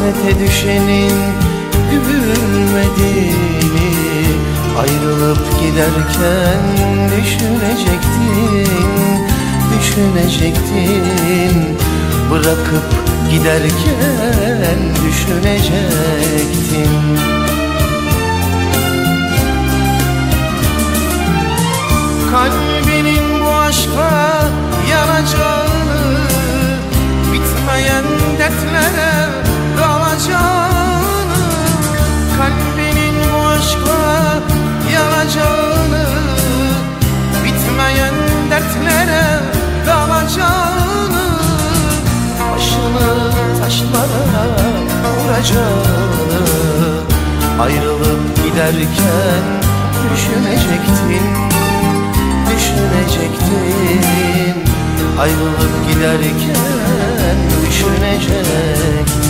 Hasrete düşenin gülmediğini Ayrılıp giderken düşünecektin Düşünecektin. Bırakıp giderken düşünecektin Ayrılıp giderken düşünecektin düşünecektin. Ayrılıp giderken düşünecektin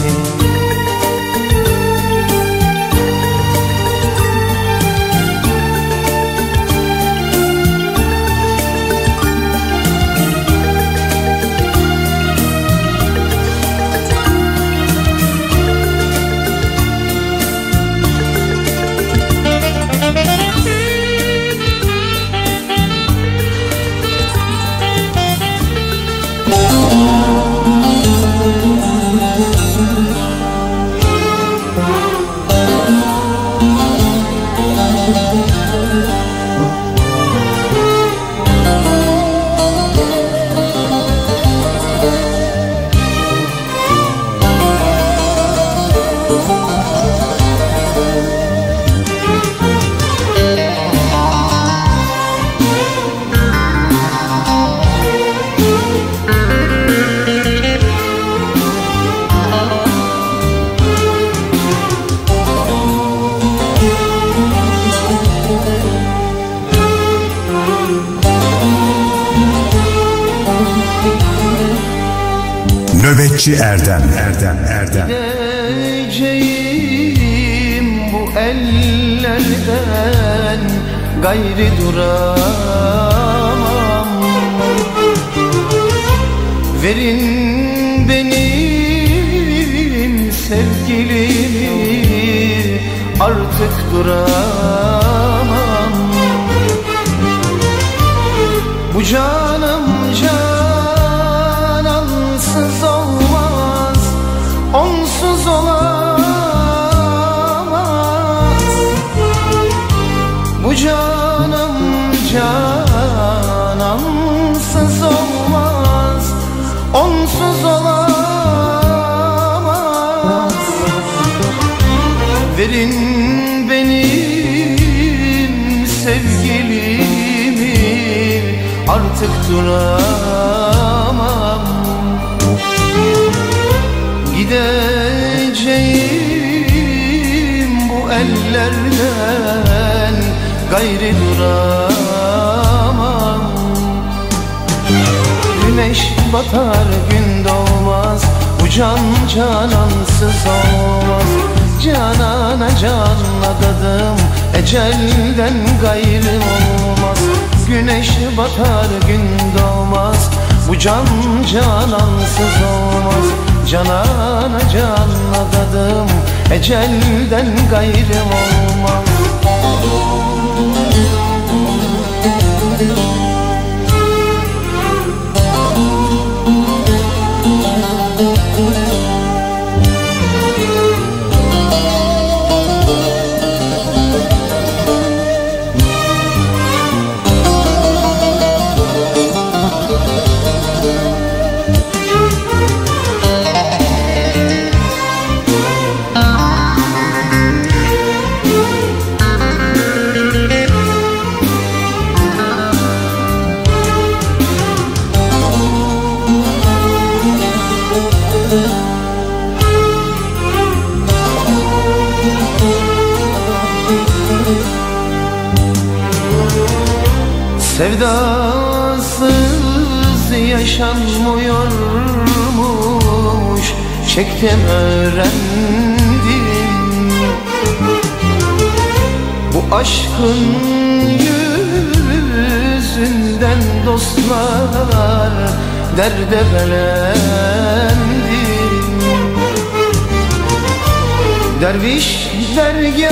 Erdem Erdem Erdem. Gideceğim bu ellerden gayri duramam. Verin benim sevgilimi artık duramam canansız olmaz Onsuz olamaz. Verin benim sevgilimi artık duramam. Gideceğim bu ellerden gayri duramam Güneş batar gün doğmaz. Bu can canansız olmaz. Canana canla dadım Ecelden gayrı olmaz. Güneş batar gün doğmaz. Bu can canansız olmaz. Canana canla dadım Ecelden gayrı olmaz Sevdasız yaşanmıyormuş Çektim öğrendim. Bu Aşkın yüzünden dostlar derde belendi. Derviş dergahına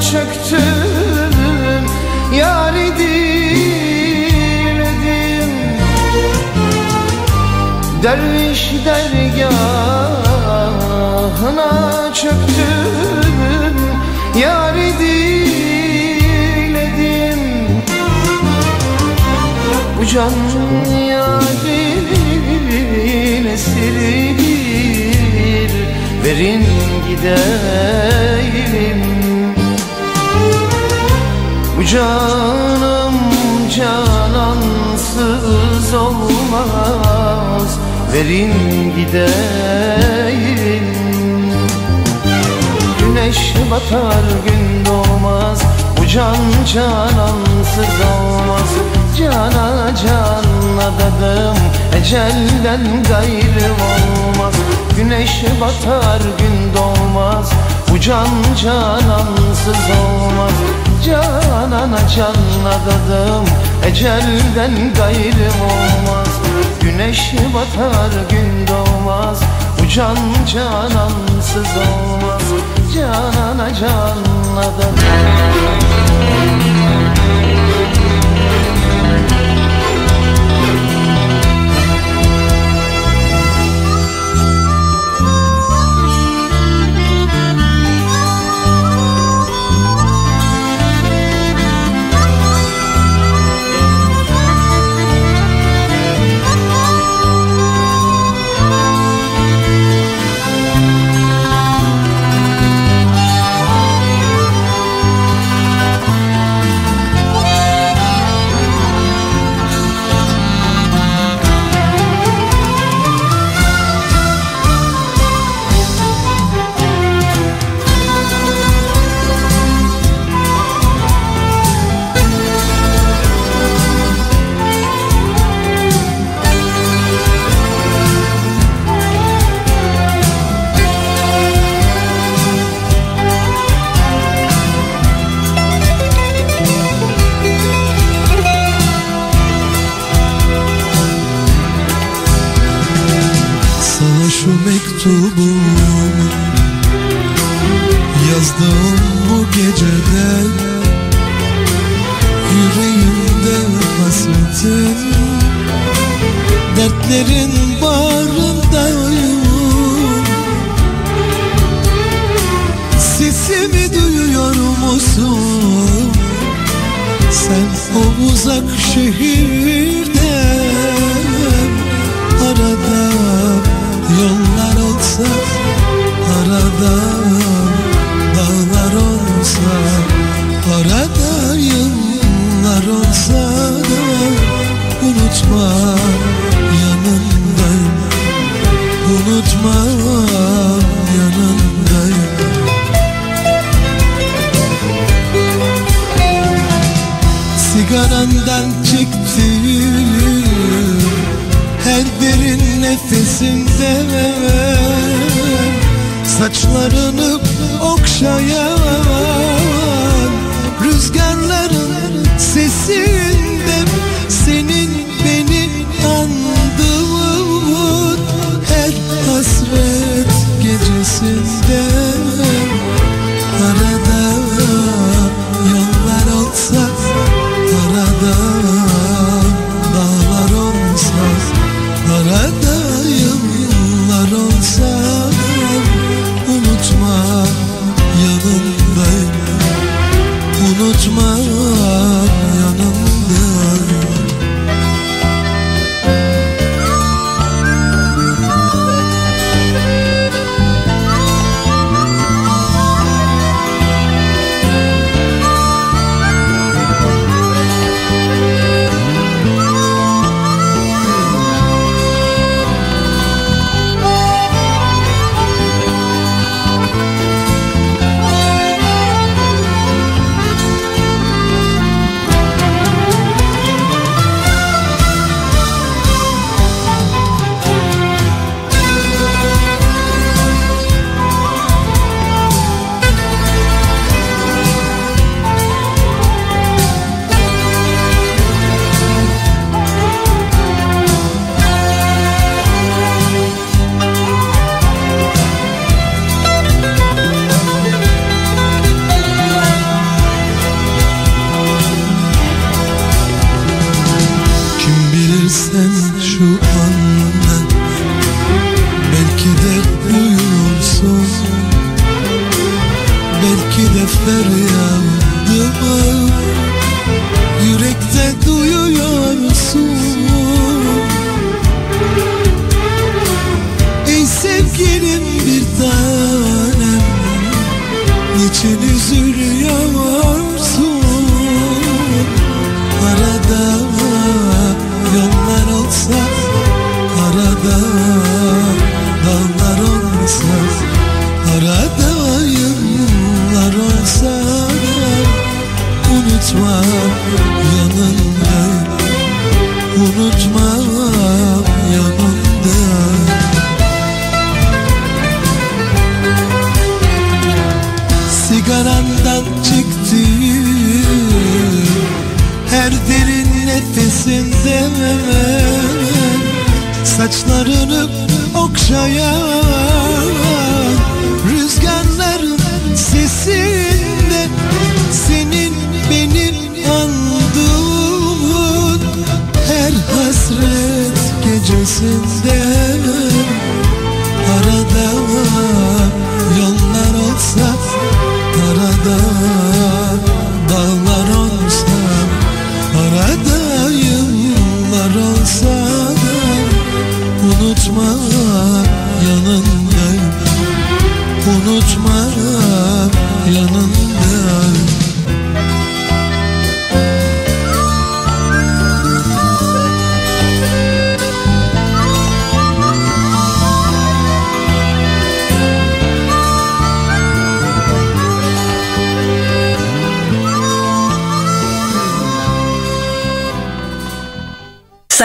çöktüm Derviş dergahına çöktüm Yari diledim Bu can yarine silir Verin gideyim Bu canım canansız olmaz Verin gideyim. Güneş batar gün doğmaz. Bu can canansız olmaz. Cana can adadım Ecelden gayrı olmaz. Güneş batar gün doğmaz. Bu can canansız olmaz. Canana can adadım Ecelden gayrı olmaz Güneş batar gün doğmaz. Bu can canansız olmaz. Canana can adadım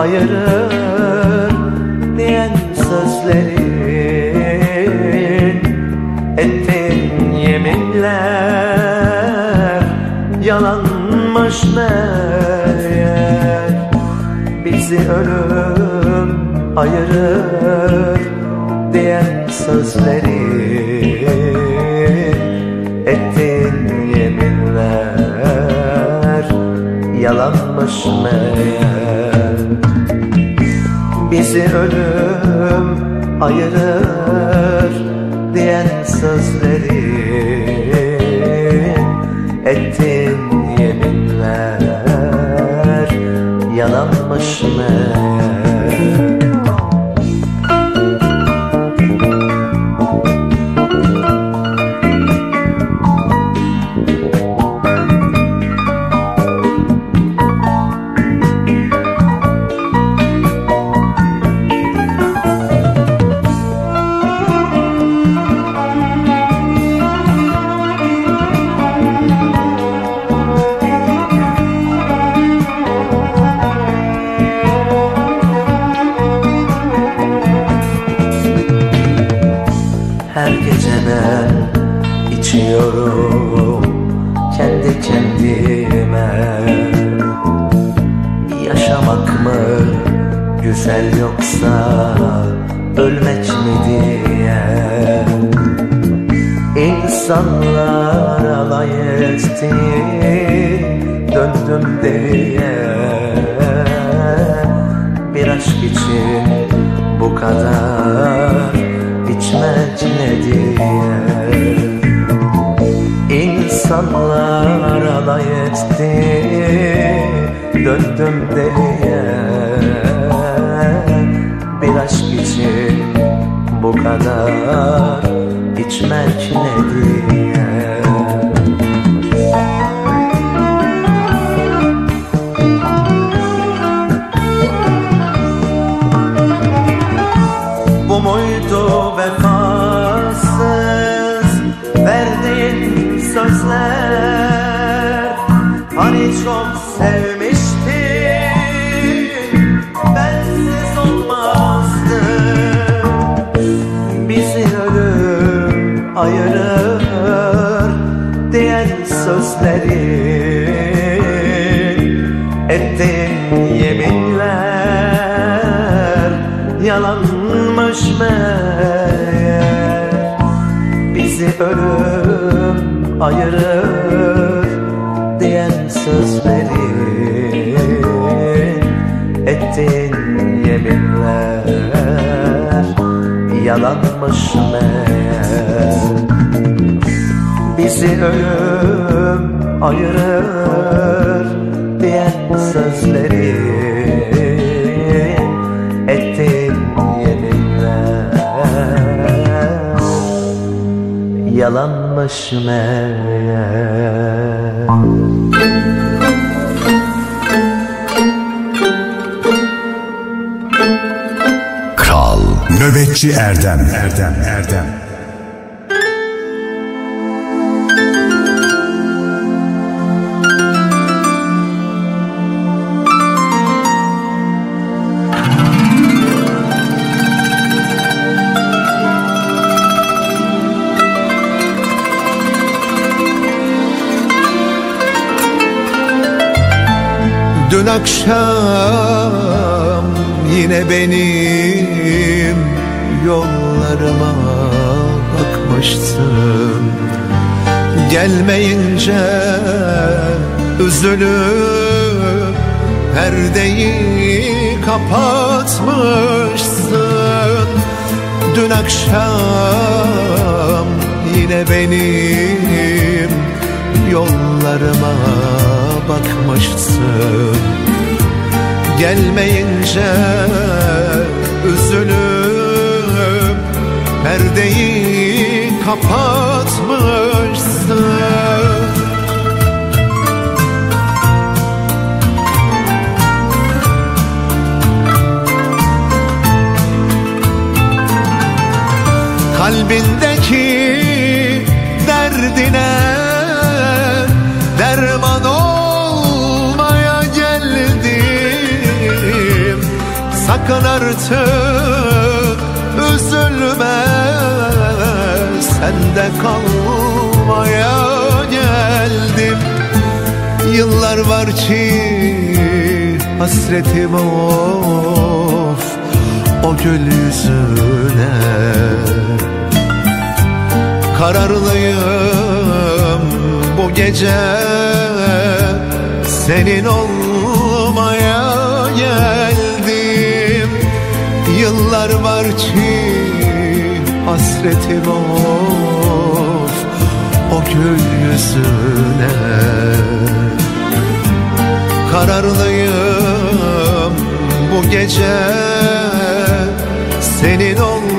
hayırın diyen sözlerin Ettin yeminler yalanmış meğer. Bizi ölüm ayırır diyen sözlerin Bizi ölüm ayırır diyen sözleri etti Bizi ölüm ayırır diyen sözlerin Ettiğin yeminler yalanmış meğer. Nöbetçi Erdem. Erdem Erdem Dün akşam yine benim yollarıma bakmıştın Gelmeyince üzülüp perdeyi kapatmışsın. Dün akşam yine benim yollarıma bakmışsın. Gelmeyince üzülüp perdeyi kapatmışsın. Kalbindeki derdine Sakın artık üzülme sende kalmaya geldim. Yıllar var ki hasretim of o gül yüzüne. Kararlıyım bu gece senin olmaya geldim Yıllar var ki hasretim of o gül yüzüne Kararlıyım bu gece. Senin olmaya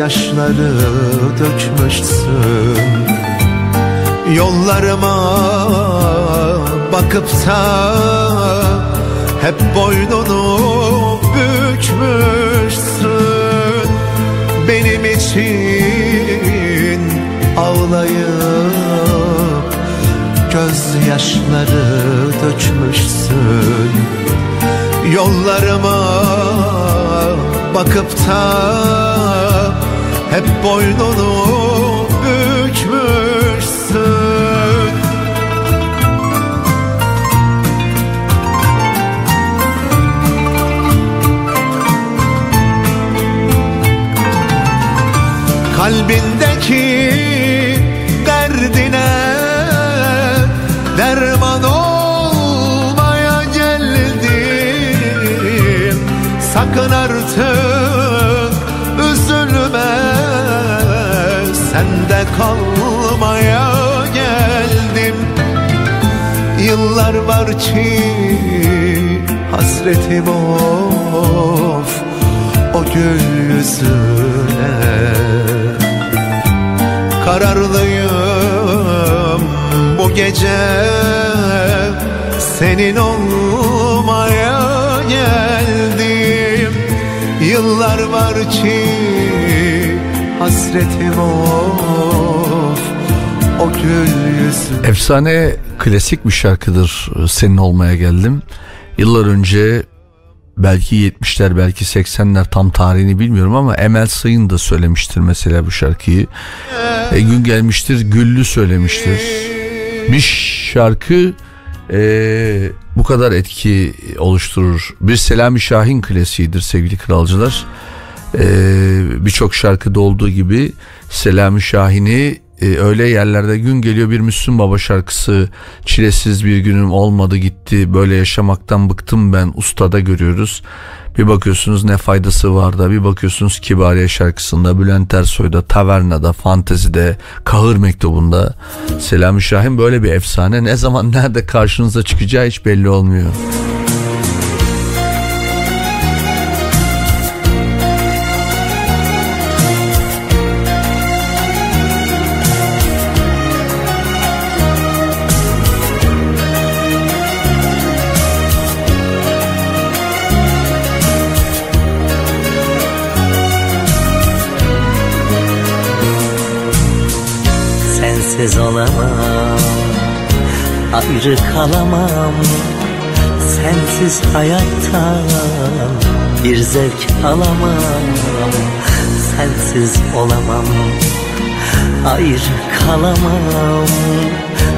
gözyaşları dökmüşsün. Yollarıma bakıp da hep boynunu bükmüşsün. Benim için ağlayıp gözyaşları dökmüşsün. Yollarıma bakıp da hep boynunu bükmüşsün. Kalbindeki derdine derman olmaya geldim. Sakın kalmaya geldim. Yıllar var ki hasretim of o gül yüzüne Kararlıyım bu gece senin olmaya geldim. Yıllar var ki hasretim of o gül yüzüne Efsane klasik bir şarkıdır senin olmaya geldim. Yıllar önce belki 70'ler belki 80'ler tam tarihini bilmiyorum ama Emel Sayın da söylemiştir mesela bu şarkıyı. E, gün gelmiştir Güllü söylemiştir. Bir şarkı e, bu kadar etki oluşturur. Bir Selami Şahin klasiğidir sevgili kralcılar. E, Birçok şarkıda olduğu gibi Selami Şahin'i e, öyle yerlerde gün geliyor bir Müslüm Baba şarkısı çilesiz bir günüm olmadı gitti böyle yaşamaktan bıktım ben ustada görüyoruz. Bir bakıyorsunuz ne faydası var da bir bakıyorsunuz Kibariye şarkısında Bülent Ersoy'da Taverna'da Fantezi'de Kahır Mektubu'nda Selami Şahin böyle bir efsane ne zaman nerede karşınıza çıkacağı hiç belli olmuyor. Sensiz olamam Ayrı kalamam. Sensiz hayattan bir zevk alamam. Sensiz olamam Ayrı kalamam.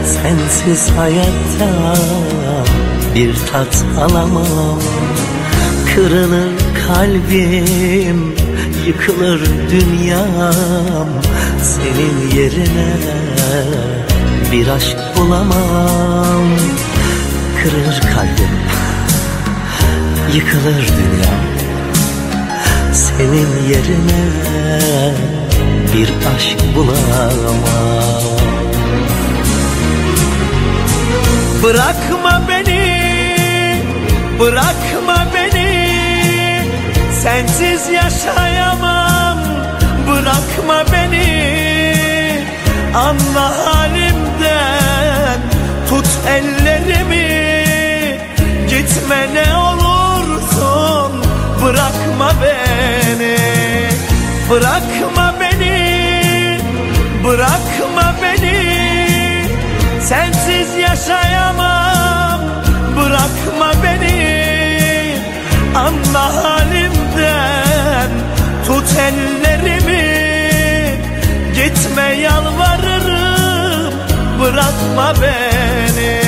Sensiz hayattan bir tat alamam. Kırılır kalbim Yıkılır dünyam Senin yerine. Bir aşk bulamam Kırılır kalbim. Yıkılır dünyam Senin yerine. Bir aşk bulamam. Bırakma beni, bırakma beni Sensiz yaşayamam, bırakma beni. Anla halimden, tut ellerimi. Gitme ne olursun, bırakma beni. Bırakma beni, bırakma beni. Sensiz yaşayamam. Bırakma beni. Anla halimden ellerimi Gitme yalvarırım Bırakma beni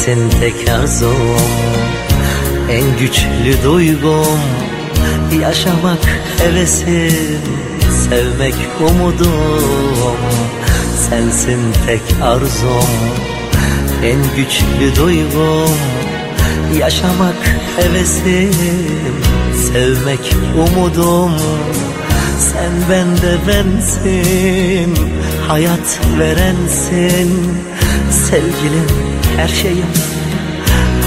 Sensin tek arzum En güçlü duygum. Yaşamak hevesim Sevmek umudum. Sensin tek arzum En güçlü duygum. Yaşamak hevesim Sevmek umudum. Sen bende bensin Hayat verensin. Sevgilim her şeyim.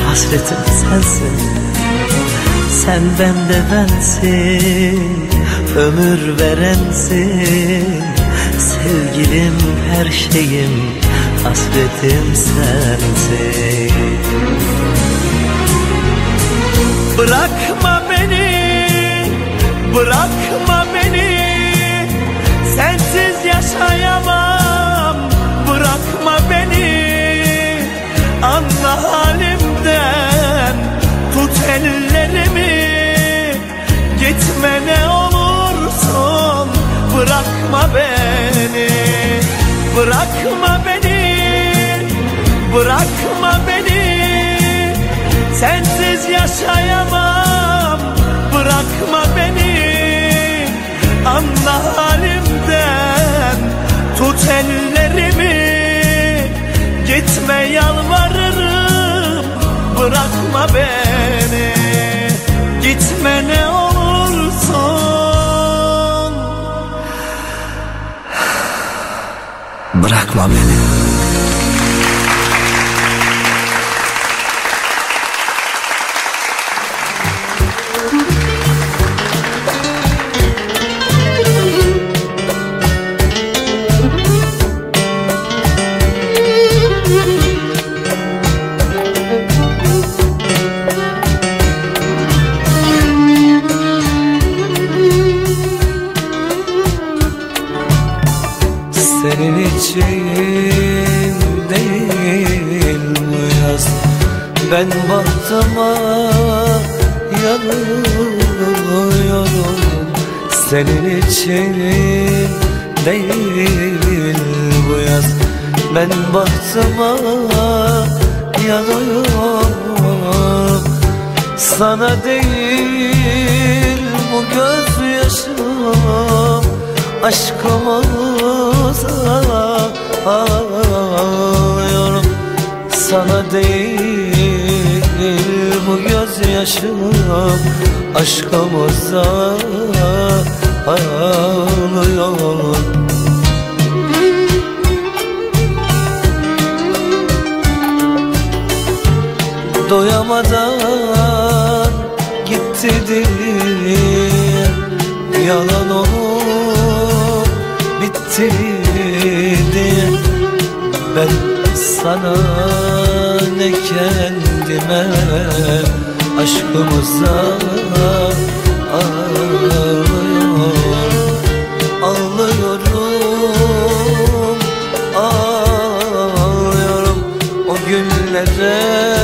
Hasretim sensin. Sen bende bensin. Ömür verensin. Sevgilim her şeyim. Hasretim sensin. Bırakma beni. Bırakma beni. Sensiz yaşayamam Anla halimden Tut ellerimi. Gitme ne olursun Bırakma beni. Bırakma beni Bırakma beni. Sensiz yaşayamam Bırakma beni. Anla halimden Tut ellerimi. Gitme yalvarırım Bırakma beni. Gitme ne olursun. Bırakma beni bahtıma yanıyorum Sana değil bu gözyaşım. Aşkımıza ağlıyorum. Sana değil bu gözyaşım. Aşkımıza ağlıyorum Doyamadan gitti dilim. Yalan olup bitti diye Ben sana ne kendime Aşkımıza ağlıyorum. Ağlıyorum, ağlıyorum. O günlere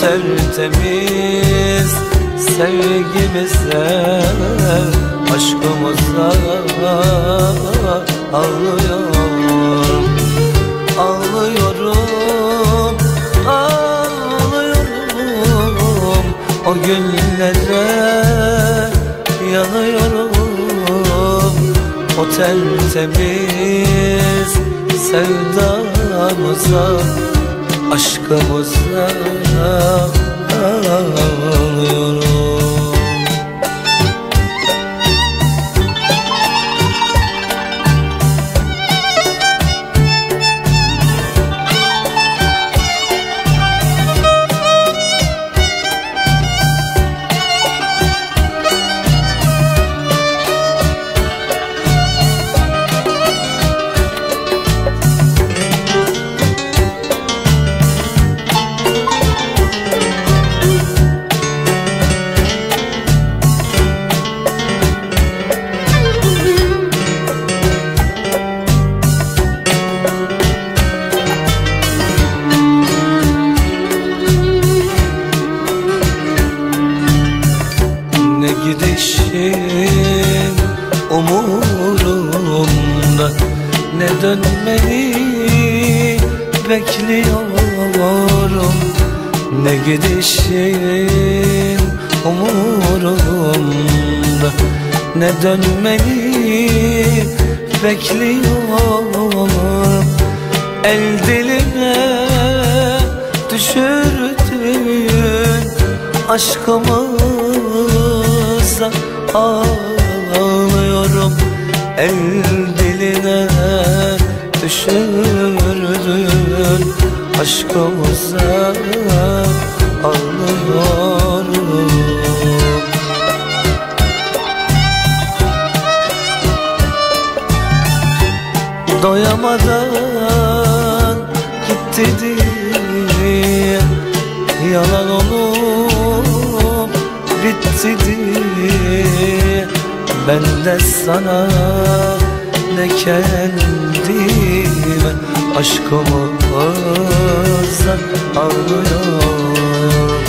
tertemiz sevgimize Aşkımıza ağlıyorum Ağlıyorum, ağlıyorum. O günlere yanıyorum. O tertemiz sevdamıza Aşkımıza ağlıyorum Ne dönmeni bekliyorum. El diline düşürdün Aşkımıza. Ağlıyorum. El diline düşürdün Aşkımıza. Ağlıyorum Doyamadan gitti diye. Yalan olup bitti diye. Ben de sana ne kendime Aşkımızdan ağlıyorum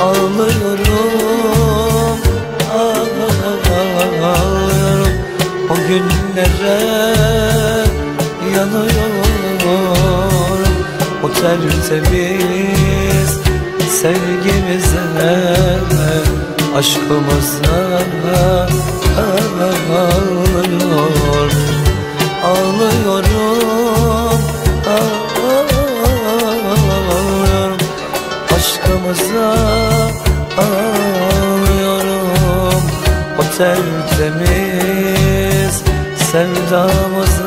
Ağlıyorum Ağlıyorum O günlere yanıyorum O tertemiz sevgimize Aşkımıza ağlıyorum Ağlıyorum Ağlıyorum. Aşkımıza ağlıyorum. O tertemiz sevdamıza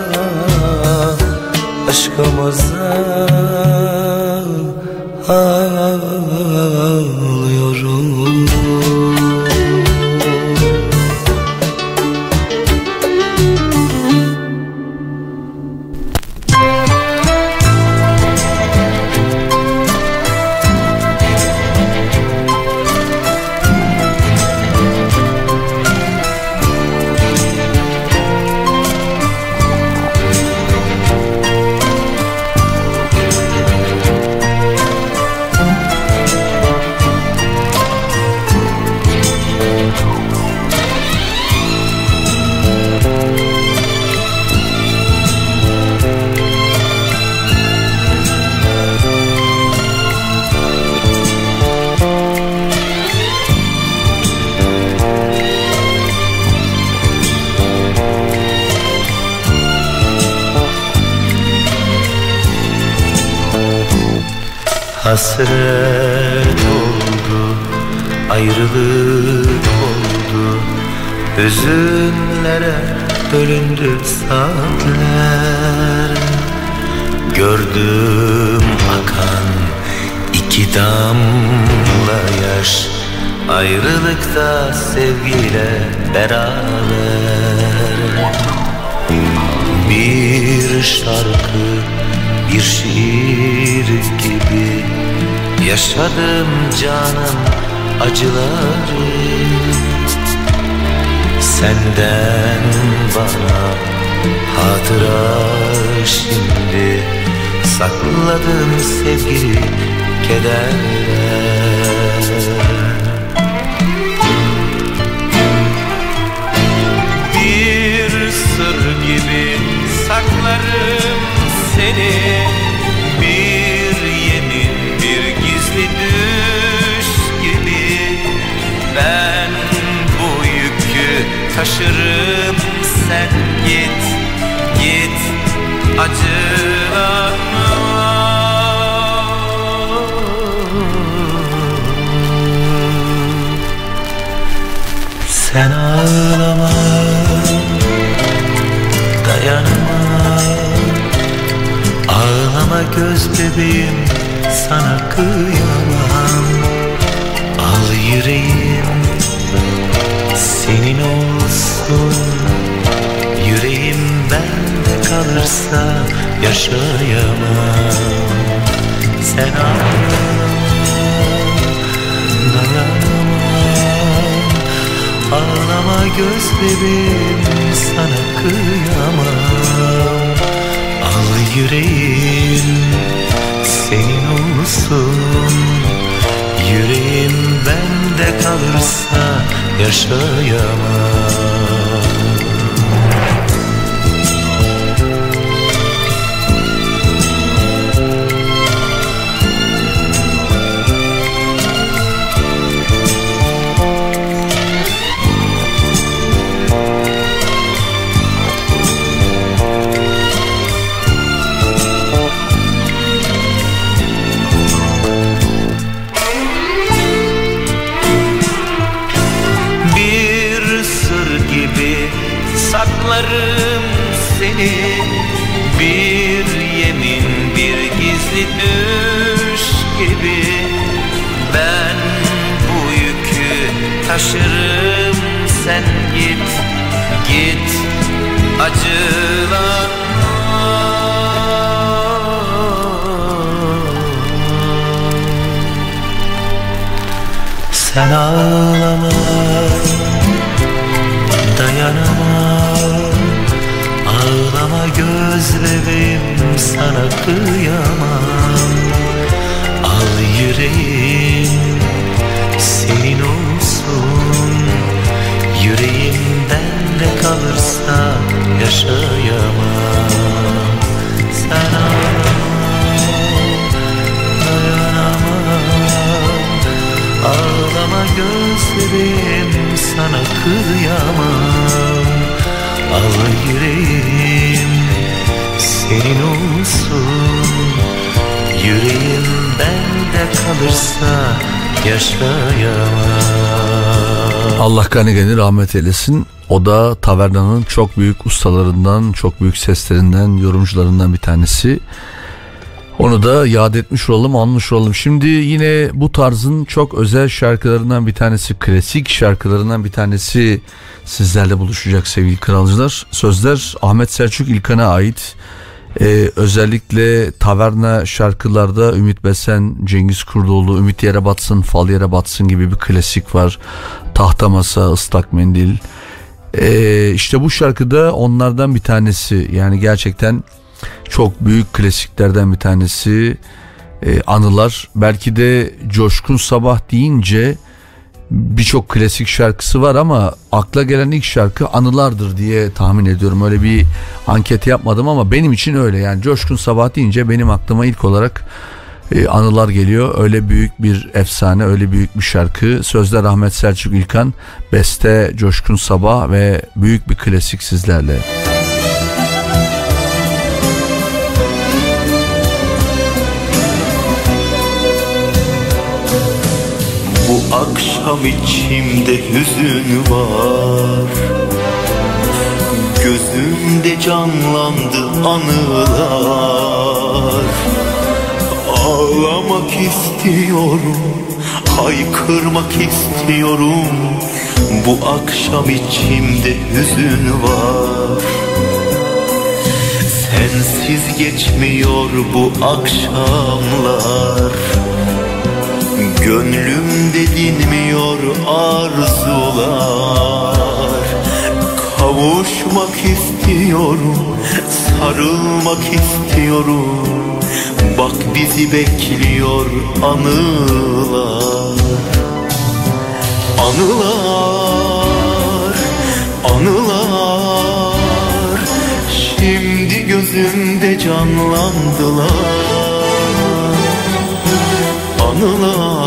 Aşkımıza ağlıyorum Ağlama göz bebeğim sana kıyamam. Al yüreğim senin olsun. Yüreğimden de kalırsa yaşayamam. Sen ağlama dayanamam. Ağlama gözlerim sana kıyamam Al yüreğim senin olsun Yüreğimden de kalırsa yaşayamam Allah gani gani rahmet eylesin. O da tavernanın çok büyük ustalarından, çok büyük seslerinden, yorumcularından bir tanesi. Onu da yad etmiş olalım, anmış olalım. Şimdi yine bu tarzın çok özel şarkılarından bir tanesi, klasik şarkılarından bir tanesi sizlerle buluşacak sevgili kralcılar. Sözler Ahmet Selçuk İlkan'a ait. Ee, özellikle taverna şarkılarda Ümit Besen, Cengiz Kurdoğlu, Ümit Yere Batsın, Fal Yere Batsın gibi bir klasik var. Tahta Masa, Islak Mendil. Ee, işte bu şarkıda onlardan bir tanesi. Yani gerçekten çok büyük klasiklerden bir tanesi. Ee, anılar. Belki de Coşkun Sabah deyince birçok klasik şarkısı var ama akla gelen ilk şarkı anılardır diye tahmin ediyorum. Öyle bir anket yapmadım ama benim için öyle. Yani Coşkun Sabah deyince benim aklıma ilk olarak e, anılar geliyor. Öyle büyük bir efsane, öyle büyük bir şarkı. Sözler Ahmet Selçuk İlkan, beste Coşkun Sabah ve büyük bir klasik sizlerle. Bu akşam içimde hüzün var. Gözümde canlandı anılar. Ağlamak istiyorum Haykırmak istiyorum. Bu akşam içimde hüzün var. Sensiz geçmiyor bu akşamlar Gönlümde dinmiyor arzular. Kavuşmak istiyorum, sarılmak istiyorum. Bak bizi bekliyor anılar. Anılar, anılar. Şimdi gözümde canlandılar. Anılar,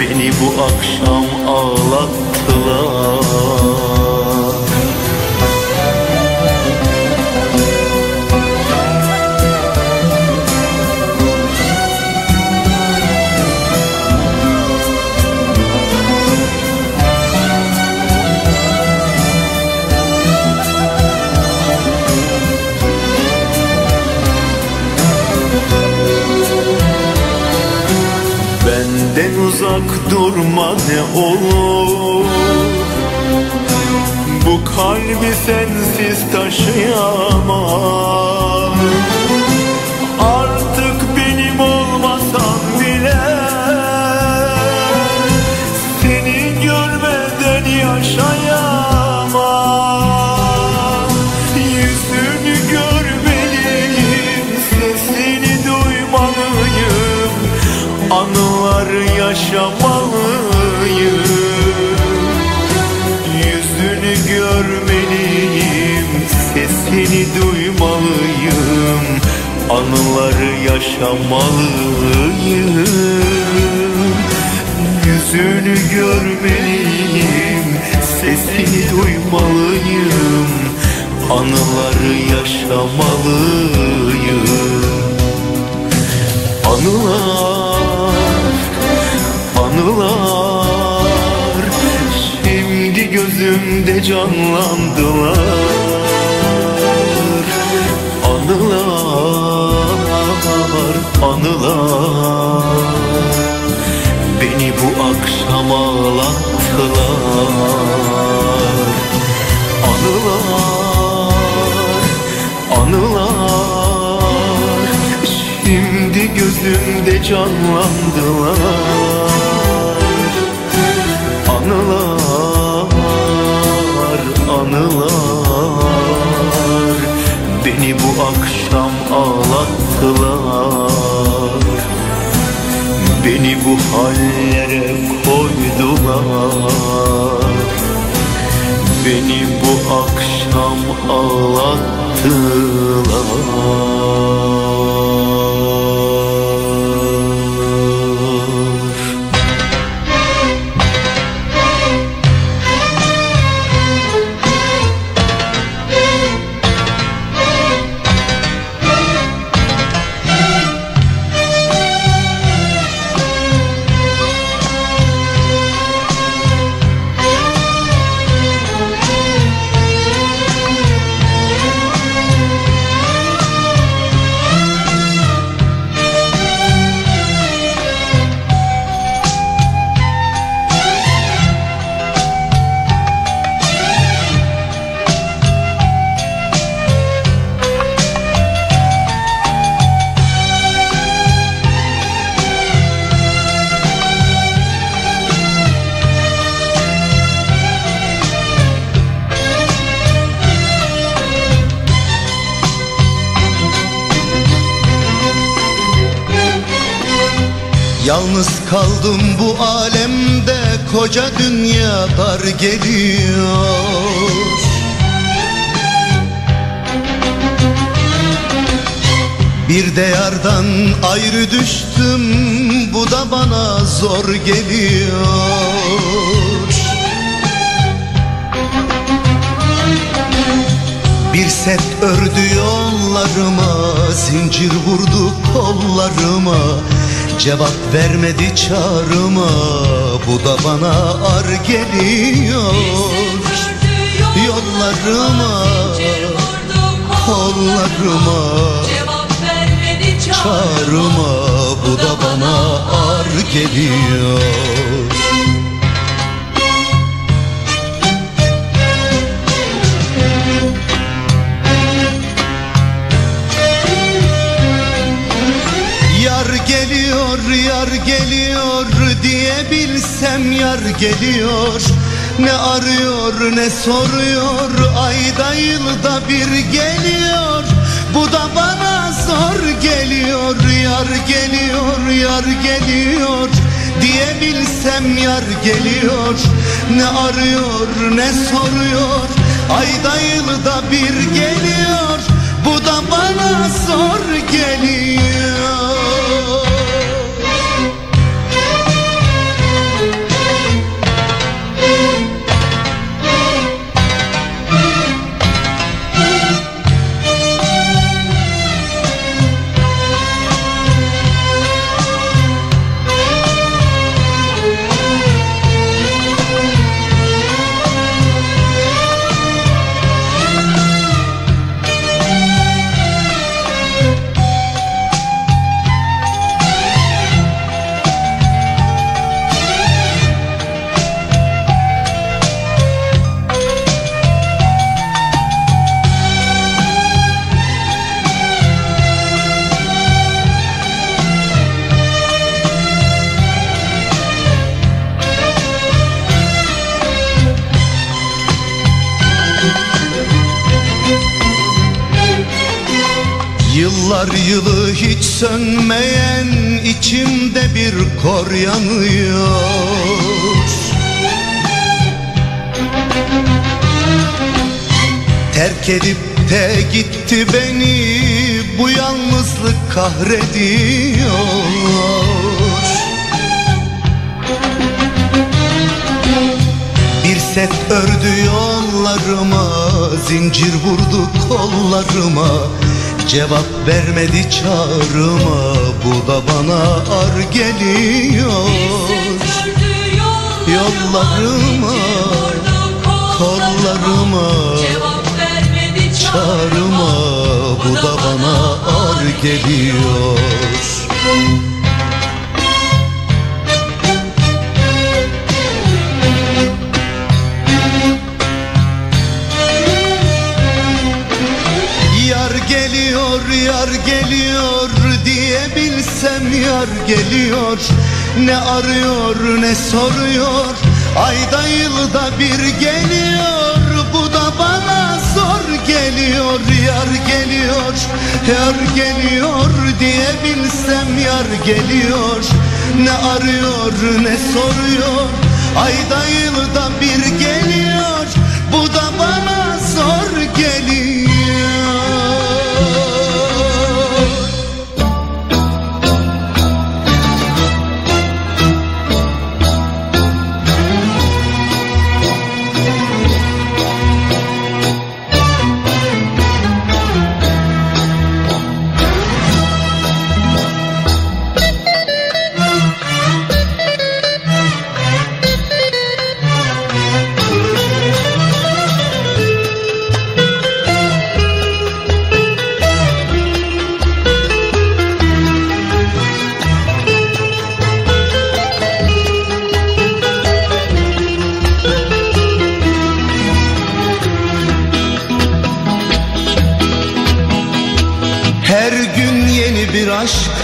Beni bu akşam ağlattılar uzak durma ne olur. Bu kalbi sensiz taşıyamam Anıları yaşamalıyım. Yüzünü görmeliyim Sesini duymalıyım. Anıları yaşamalıyım. Anılar Anılar Şimdi gözümde canlandılar. Anılar Anılar. Beni bu akşam ağlattılar. Anılar Anılar. Şimdi gözümde canlandılar. Anılar Anılar. Beni bu akşam ağlattılar Beni bu hallere koydular. Beni bu akşam ağlattılar zor geliyor. Bir set ördü yollarıma Zincir vurdu kollarıma. Cevap vermedi çağrıma Bu da bana ar geliyor. Yollarıma Kollarıma. Cevap vermedi Çağrıma geliyor. Yar geliyor, yar geliyor diye bilsem yar geliyor. Ne arıyor ne soruyor ayda yılda bir geliyor Bu da bana zor geliyor yar geliyor yar geliyor. Diye bilsem yar geliyor. Ne arıyor ne soruyor. Ayda yılda bir geliyor. Bu da bana zor geliyor sönmeyen içimde bir kor yanıyor. Terk edip de gitti beni bu yalnızlık kahrediyor. Bir set ördü yollarıma Zincir vurdu kollarıma Cevap vermedi çağrıma Bu da bana ar geliyor. Yollarıma, kollarıma, Çağrıma bu da bana ar geliyor geliyor yar geliyor diye bilsem yar geliyor. Ne arıyor ne soruyor? Ayda yılda bir geliyor. Bu da bana zor geliyor yar geliyor. Yar geliyor diye bilsem yar geliyor. Ne arıyor ne soruyor? Ayda yılda bir geliyor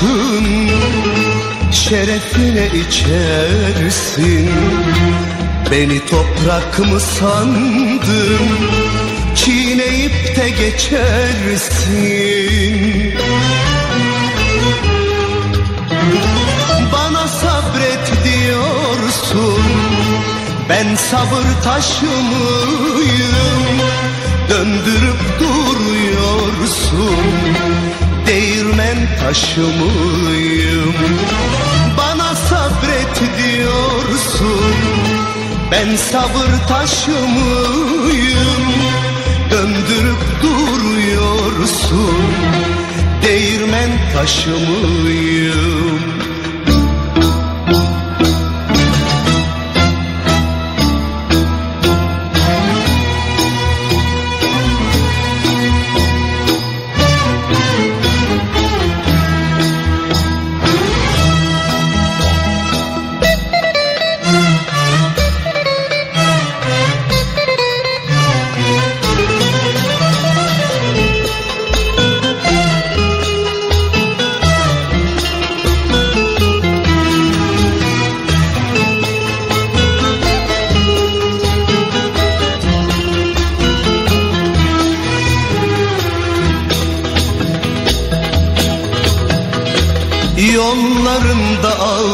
aşkın şerefine içersin. Beni toprak mı sandın? Çiğneyip de geçersin. Bana sabret diyorsun. Ben sabır taşı mıyım Döndürüp duruyorsun Değirmen taşı mıyım? Bana sabret diyorsun Ben sabır taşı mıyım? Döndürüp duruyorsun. Değirmen taşı mıyım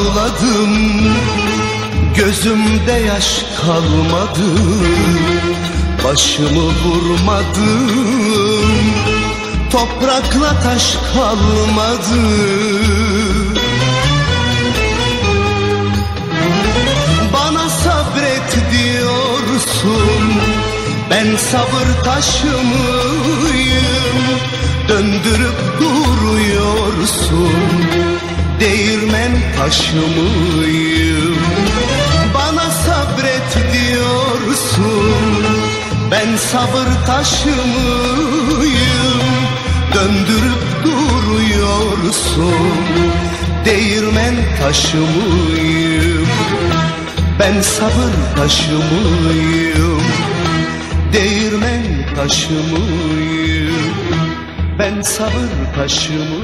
ağladım Gözümde yaş kalmadı Başımı vurmadım Toprakla taş kalmadı. Bana sabret diyorsun Ben sabır taşı mıyım Döndürüp duruyorsun Değirmen taşı mıyım Bana sabret diyorsun. Ben sabır taşı mıyım Döndürüp duruyorsun. Değirmen taşı mıyım Ben sabır taşı mıyım Değirmen taşı mıyım Ben sabır taşı mıyım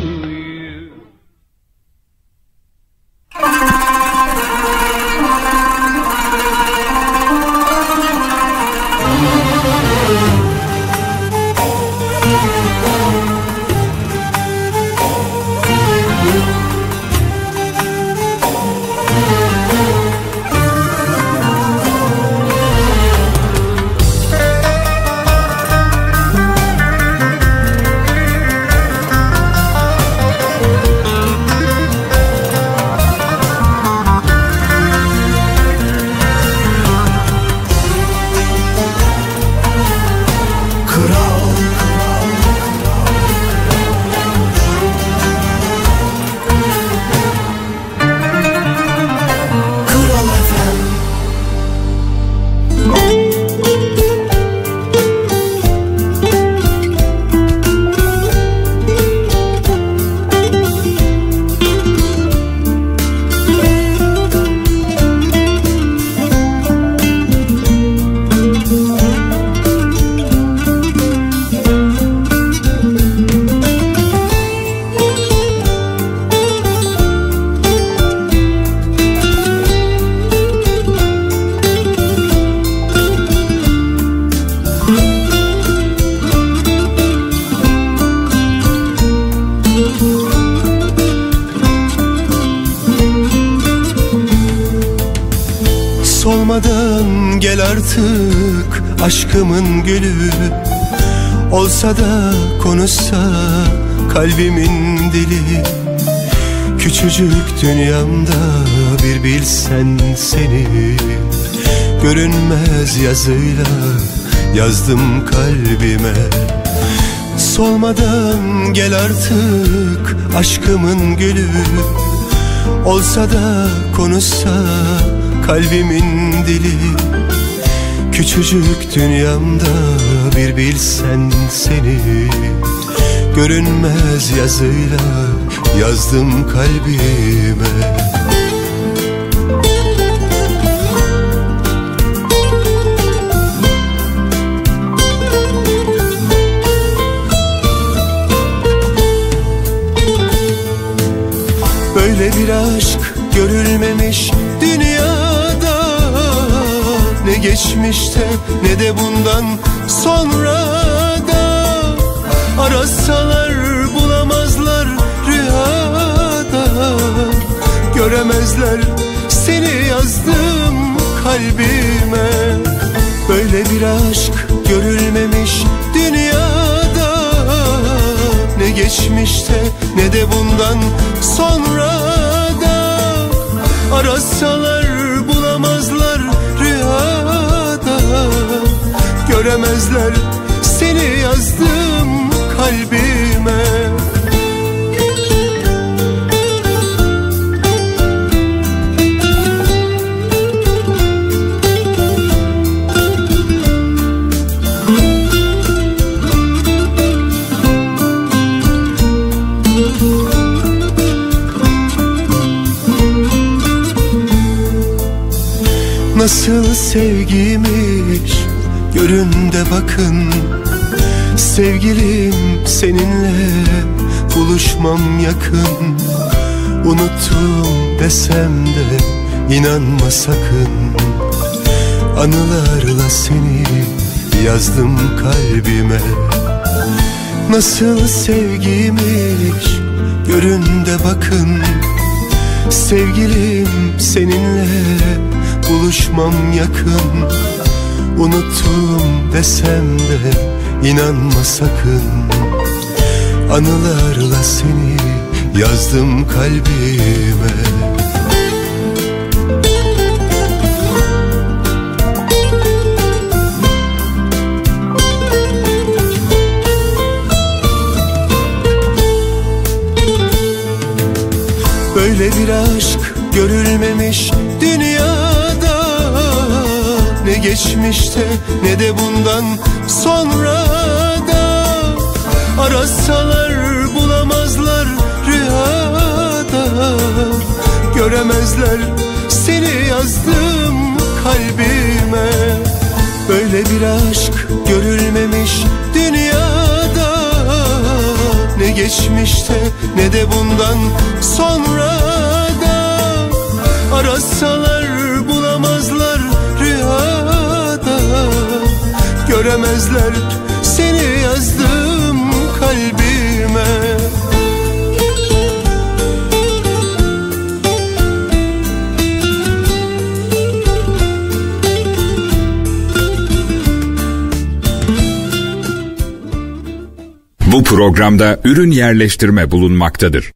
artık aşkımın gülü. Olsa da konuşsa kalbimin dili. Küçücük dünyamda bir bilsen seni. Görünmez yazıyla yazdım kalbime. Solmadan gel artık aşkımın gülü. Olsa da konuşsa kalbimin dili Küçücük dünyamda bir bilsen seni. Görünmez yazıyla yazdım kalbime geçmişte ne de bundan sonra da Arasalar bulamazlar rüyada. Göremezler seni yazdım kalbime. Böyle bir aşk görülmemiş dünyada. Ne geçmişte ne de bundan sonra da Arasalar Göremezler seni yazdım kalbime. Nasıl sevgiymiş görün de bakın Sevgilim seninle buluşmam yakın. Unuttum desem de inanma sakın. Anılarla seni yazdım kalbime. Nasıl sevgiymiş görün de bakın. Sevgilim seninle buluşmam yakın Unuttum desem de inanma sakın. Anılarla seni yazdım kalbime geçmişte ne de bundan sonra da Arasalar bulamazlar rüyada. Göremezler seni yazdım kalbime. Böyle bir aşk görülmemiş dünyada. Ne geçmişte ne de bundan sonra da Arasalar Göremezler seni yazdım kalbime Bu programda ürün yerleştirme bulunmaktadır.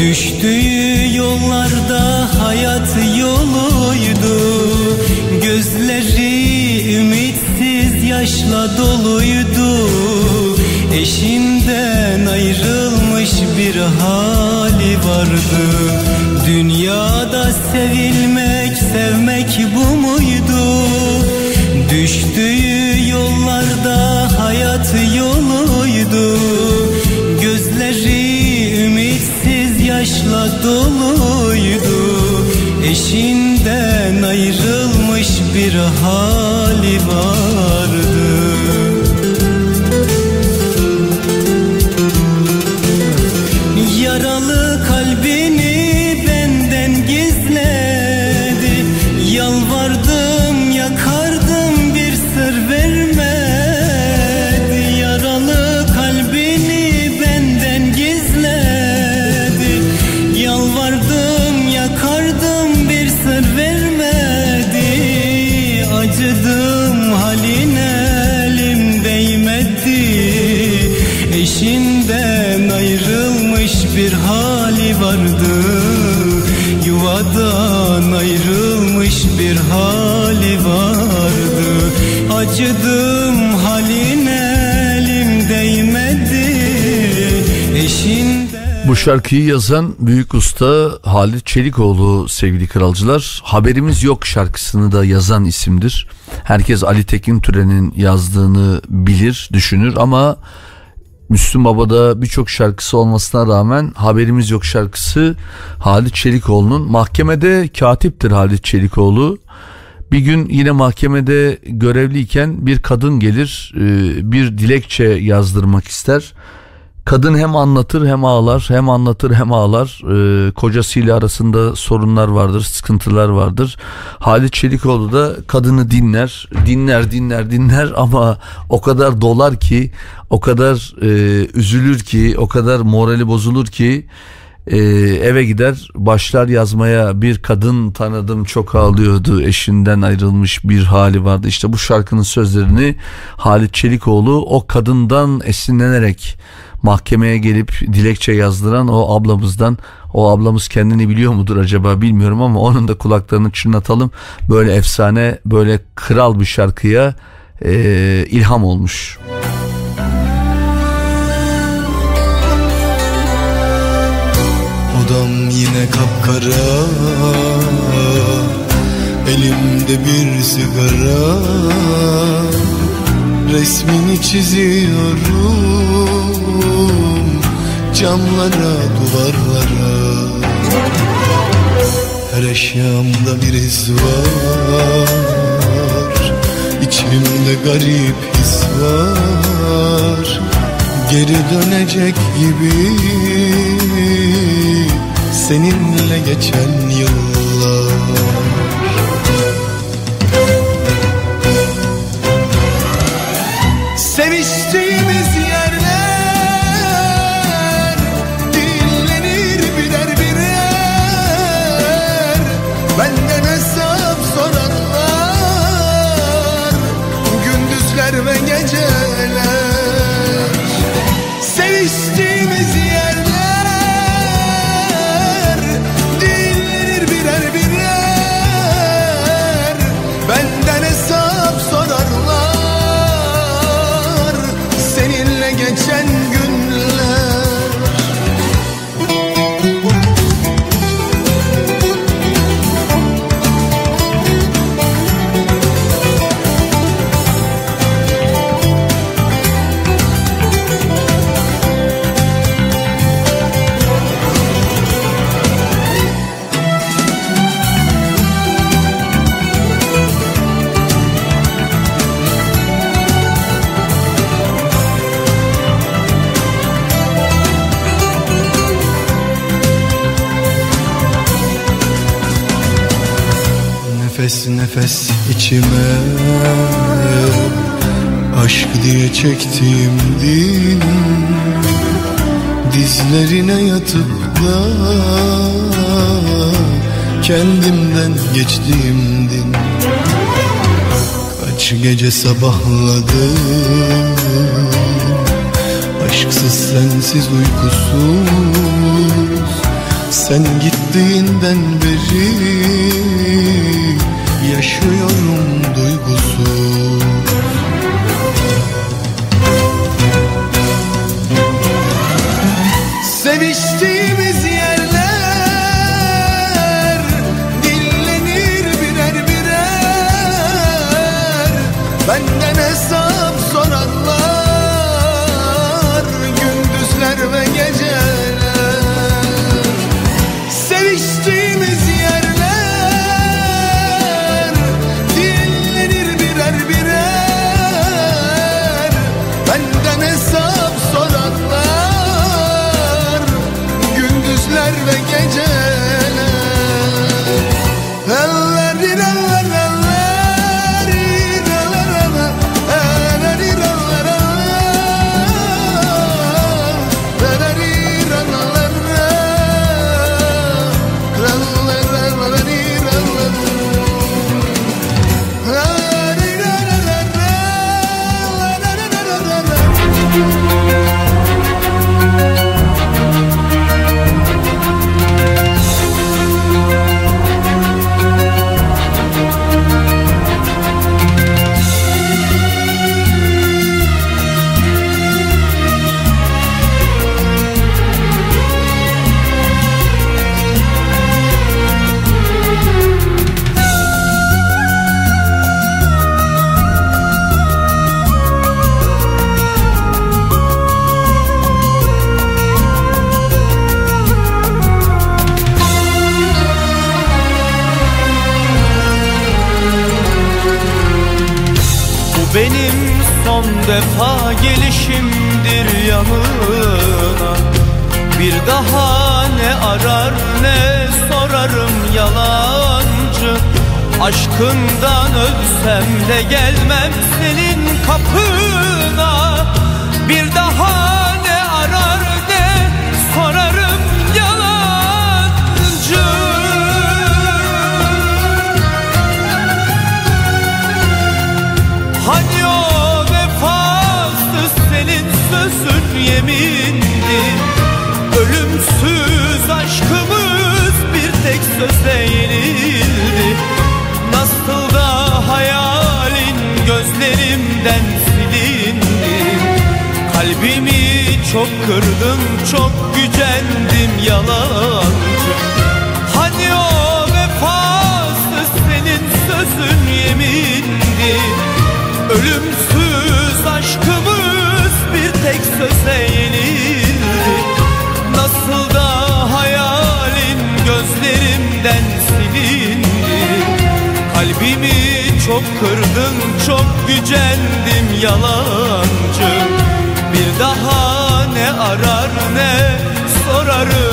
Düştüğü yollarda hayat yoluydu. Gözleri ümitsiz yaşla doluydu. Eşinden ayrılmış bir hali vardı. Dünyada sevilmek, doluydu. Eşinden ayrılmış bir hali vardı Acıdım haline elim değmedi Eşinden Bu şarkıyı yazan büyük usta Halit Çelikoğlu sevgili kralcılar. Haberimiz yok şarkısını da yazan isimdir. Herkes Ali Tekin Türen'in yazdığını bilir, düşünür ama Müslüm Baba'da birçok şarkısı olmasına rağmen Haberimiz Yok şarkısı Halit Çelikoğlu'nun. Mahkemede katiptir Halit Çelikoğlu. Bir gün yine mahkemede görevliyken bir kadın gelir e, bir dilekçe yazdırmak ister. Kadın hem anlatır hem ağlar hem anlatır hem ağlar ee, kocasıyla arasında sorunlar vardır sıkıntılar vardır Halit Çelikoğlu da kadını dinler dinler dinler dinler ama o kadar dolar ki o kadar e, üzülür ki o kadar morali bozulur ki e, eve gider başlar yazmaya bir kadın tanıdım çok ağlıyordu eşinden ayrılmış bir hali vardı işte bu şarkının sözlerini Halit Çelikoğlu o kadından esinlenerek mahkemeye gelip dilekçe yazdıran o ablamızdan o ablamız kendini biliyor mudur acaba bilmiyorum ama onun da kulaklarını çınlatalım böyle efsane böyle kral bir şarkıya e, ilham olmuş. Odam yine kapkara. Elimde bir sigara. Resmini çiziyorum Camlara, duvarlara. Her eşyamda bir iz var. İçimde garip his var. Geri dönecek gibi Seninle geçen yıllar içime Aşk diye çektiğim din Dizlerine yatıp da Kendimden geçtiğim din. Kaç gece sabahladım Aşksız sensiz uykusuz. Sen gittiğinden beri Yaşıyorum duygusuz gelmem senin kapına. Bir daha ne arar ne sorarım yalancı. Hani o vefasız senin sözün yemindi? Ölümsüz aşkımız bir tek söze yenildi Çok kırdım çok gücendim yalancı Hani o vefasız senin sözün yemindi? Ölümsüz aşkımız bir tek söze yenildi. Nasıl da hayalin gözlerimden silindi? Kalbimi çok kırdın çok gücendim yalancı. Bir daha sorarım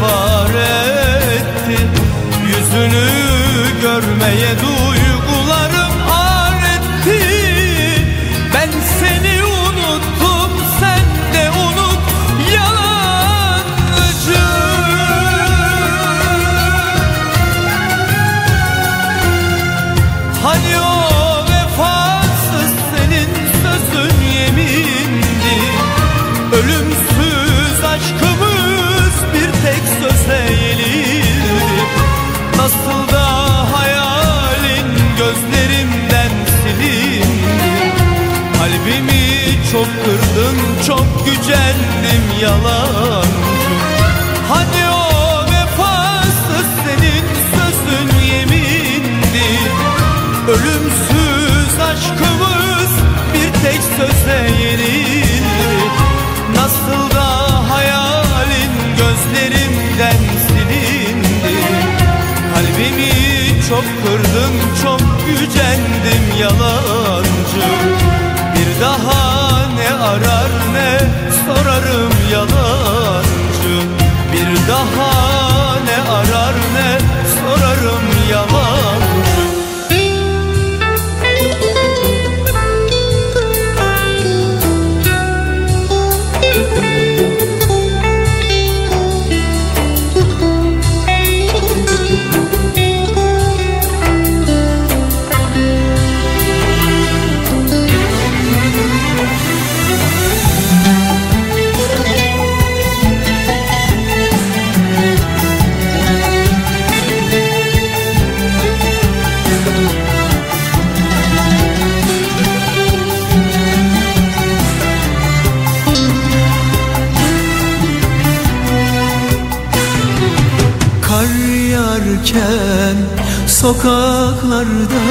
var etti Yüzünü görmeye duygularım yalancı Hani o vefasız senin sözün yemindi. Ölümsüz aşkımız bir tek söze yenildi. Nasıl da hayalin gözlerimden silindi. Kalbimi çok kırdın çok gücendim yalancı Bir daha sokaklarda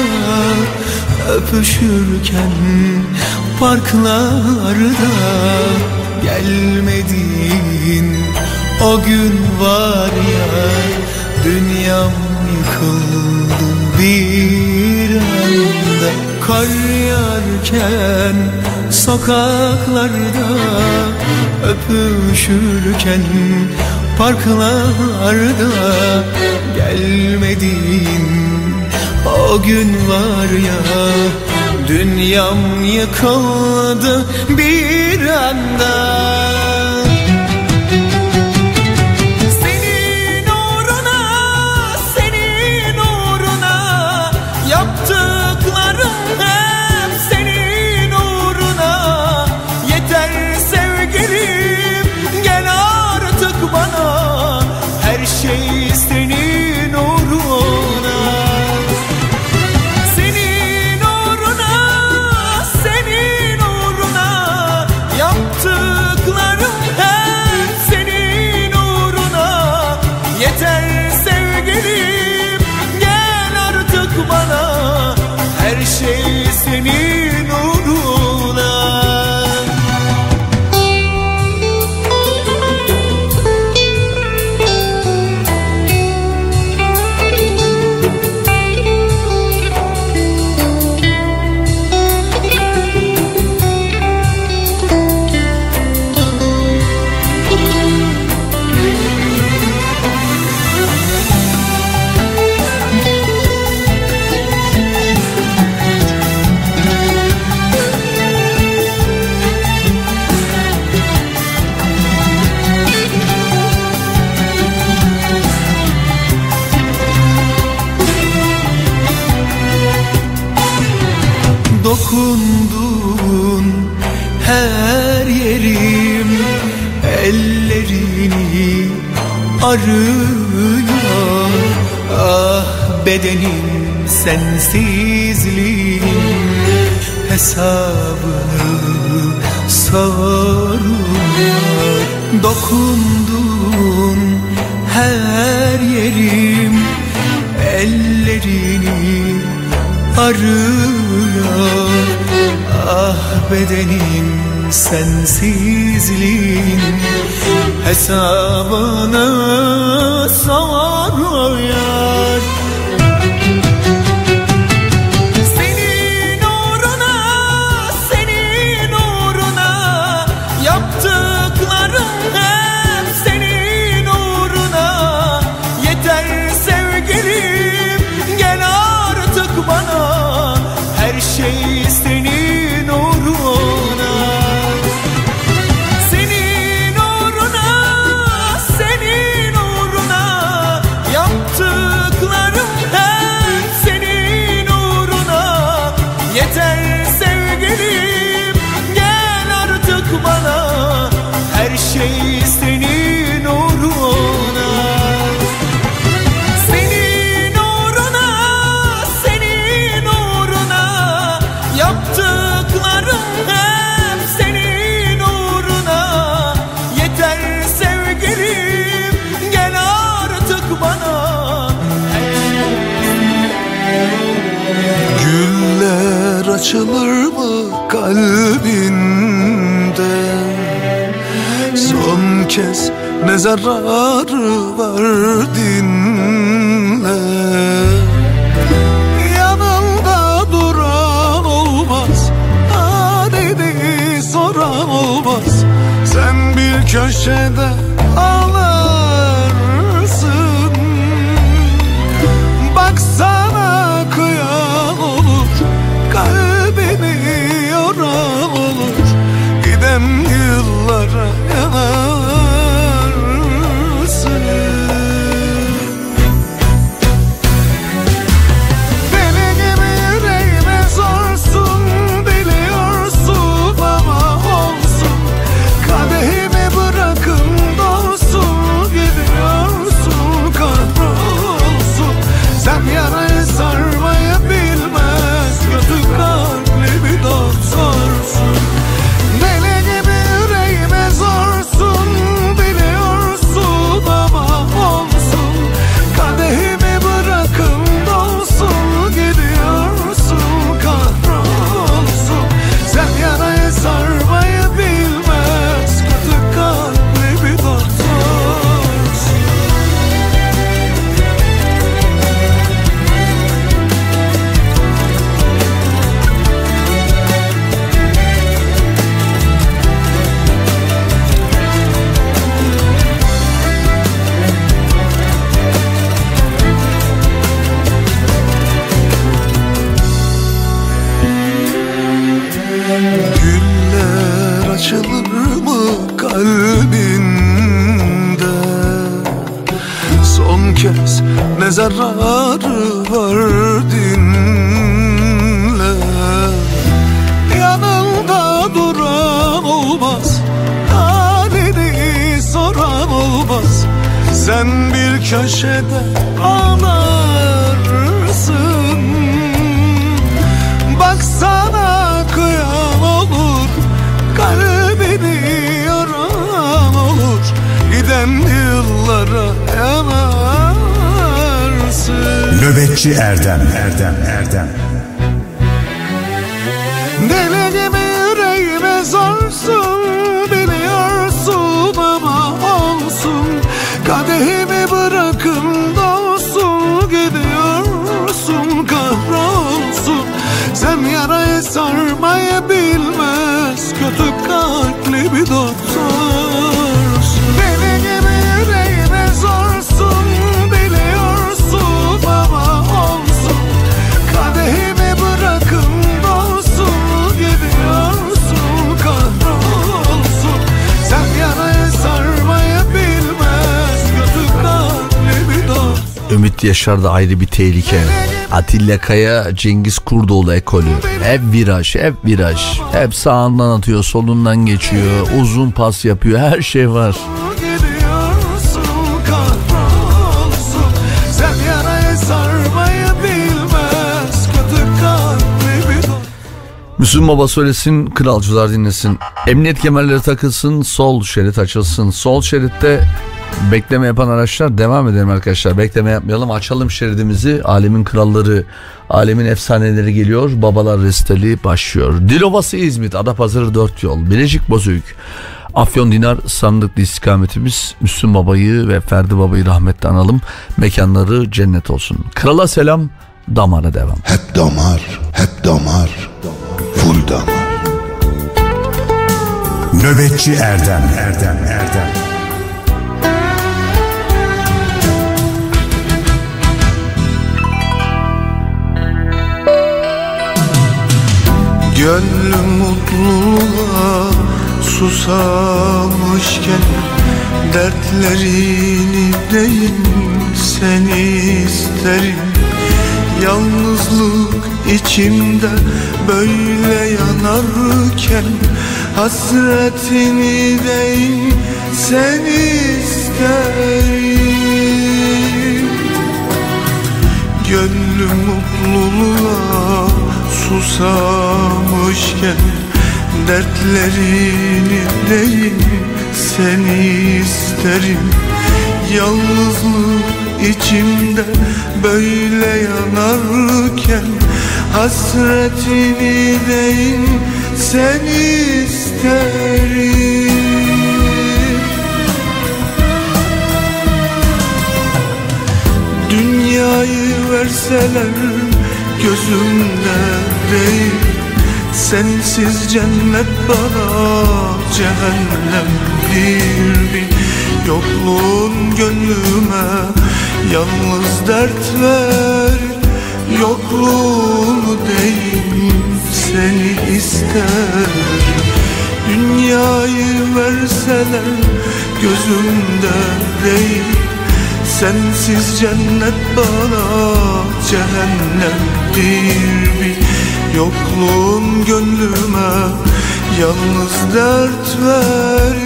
Öpüşürken parklarda Gelmedin o gün var ya Dünyam yıkıldı bir anda. Kar yağarken sokaklarda Öpüşürken parklarda Gelmedin o gün var ya Dünyam yıkıldı bir anda bedenim sensizliğin hesabını soruyor Dokundun her yerim. Ellerini arıyor. Ah bedenim sensizliğin hesabını soruyor açılır mı kalbinde? Son kez ne zararı verdi Ümit Yaşar da ayrı bir tehlike. Atilla Kaya, Cengiz Kurdoğlu ekolü. Hep viraj, hep viraj. Hep sağından atıyor, solundan geçiyor. Uzun pas yapıyor, her şey var. Müslüm Baba söylesin, kralcılar dinlesin. Emniyet kemerleri takılsın, sol şerit açılsın. Sol şeritte bekleme yapan araçlar devam edelim arkadaşlar. Bekleme yapmayalım, açalım şeridimizi. Alemin kralları, alemin efsaneleri geliyor. Babalar restali başlıyor. Dilovası İzmit, Adapazarı 4 yol, Bilecik Bozüyük. Afyon Dinar sandıklı istikametimiz Müslüm Baba'yı ve Ferdi Baba'yı rahmetle analım. Mekanları cennet olsun. Krala selam, damara devam. Hep damar, hep damar, full damar. Nöbetçi Erdem Erdem Erdem Gönlüm mutluluğa susamışken Dertlerini değil seni isterim. Yalnızlık içimde böyle yanarken Hasretini değil seni isterim. Gönlüm mutluluğa susamışken Dertlerini değil seni isterim. Yalnızlık içimde böyle yanarken Hasretini değil seni isterim. Dünyayı verseler gözümde değil Sensiz cennet bana cehennemdir bir Yokluğun gönlüme yalnız dert ver. Yokluğunu değil seni ister. Dünyayı verseler gözümde değil Sensiz cennet bana cehennemdir bir Yokluğun gönlüme yalnız dert ver.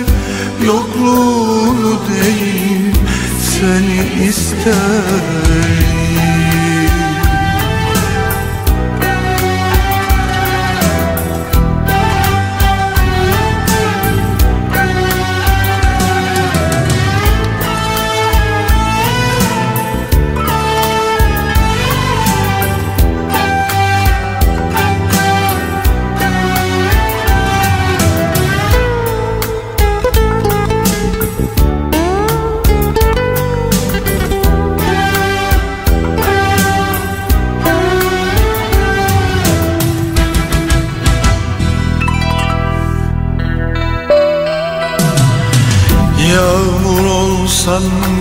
Yokluğunu değil seni isterim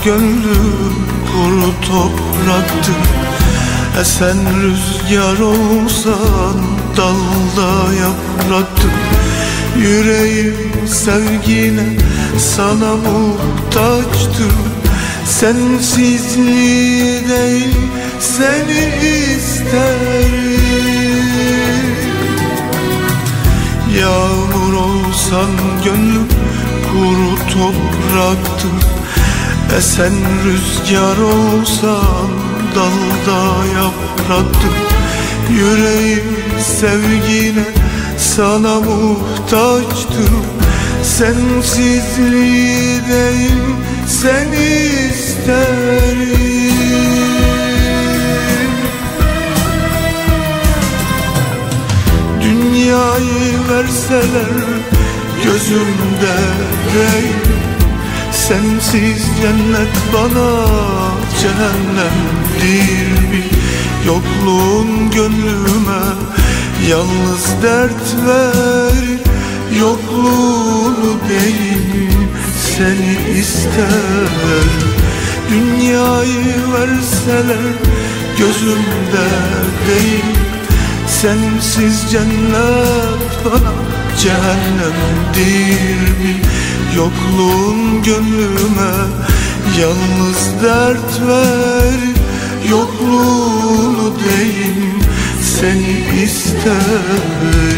gönlüm kuru topraktı Esen rüzgar olsan dalda yapraktı Yüreğim sevgine sana muhtaçtır. Sensizliği değil seni isterim. Yağmur olsan gönlüm kuru topraktır Esen rüzgar olsan dalda yapraktır Yüreğim sevgine sana muhtaçtır Sensizliği değil seni isterim. Dünyayı verseler gözümde değil Sensiz cennet bana cehennemdir bir Yokluğun gönlüme yalnız dert ver. Yokluğunu değil seni ister. Dünyayı verseler gözümde değil. Sensiz cennet bana cehennemdir bir Yokluğun gönlüme yalnız dert ver. Yokluğunu değil seni ister.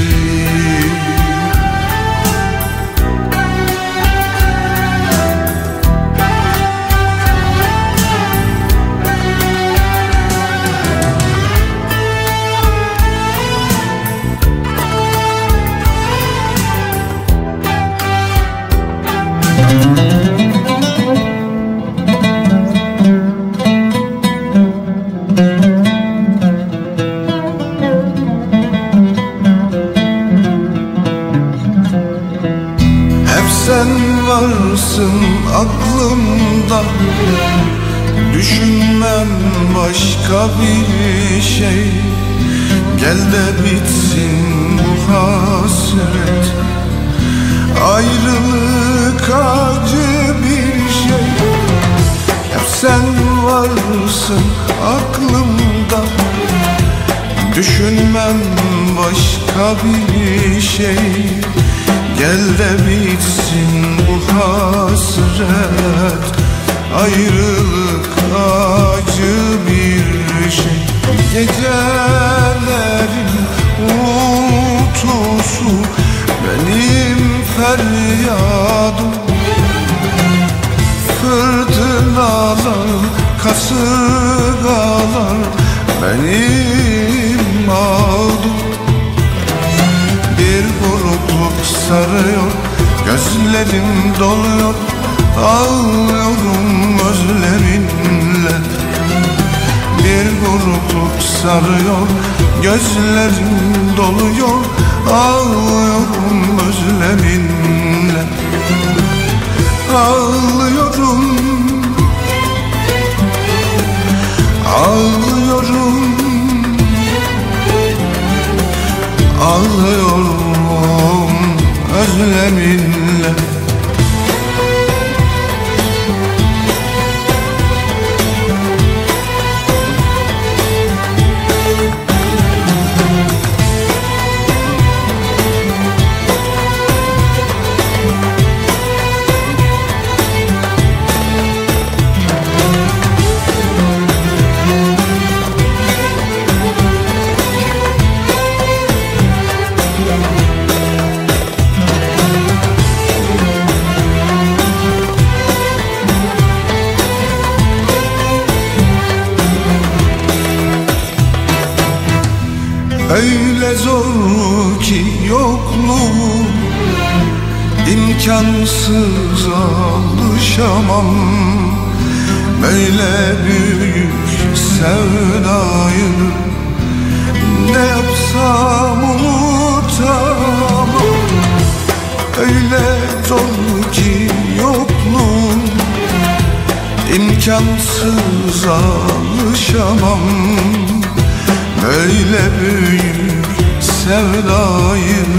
Mevlayım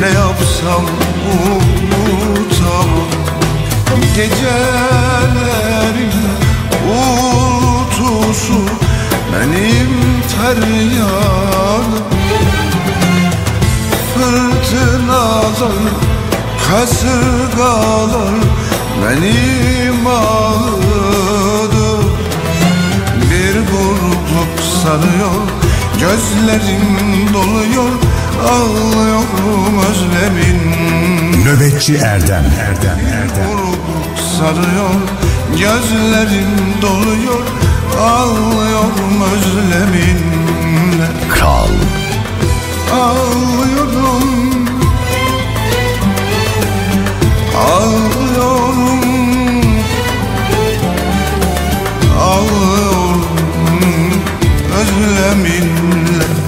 Ne yapsam unutamam Gecelerin uğultusu Benim feryadım Fırtınalar, kasırgalar Benim ağladım Bir burnup sanıyor Gözlerin doluyor Ağlıyorum özlemin Nöbetçi Erdem. Erdem Erdem. Vurup sarıyor Gözlerin doluyor Ağlıyorum özlemin Kral. Ağlıyorum. Ağlıyorum. Ağlıyorum. أغلى منك.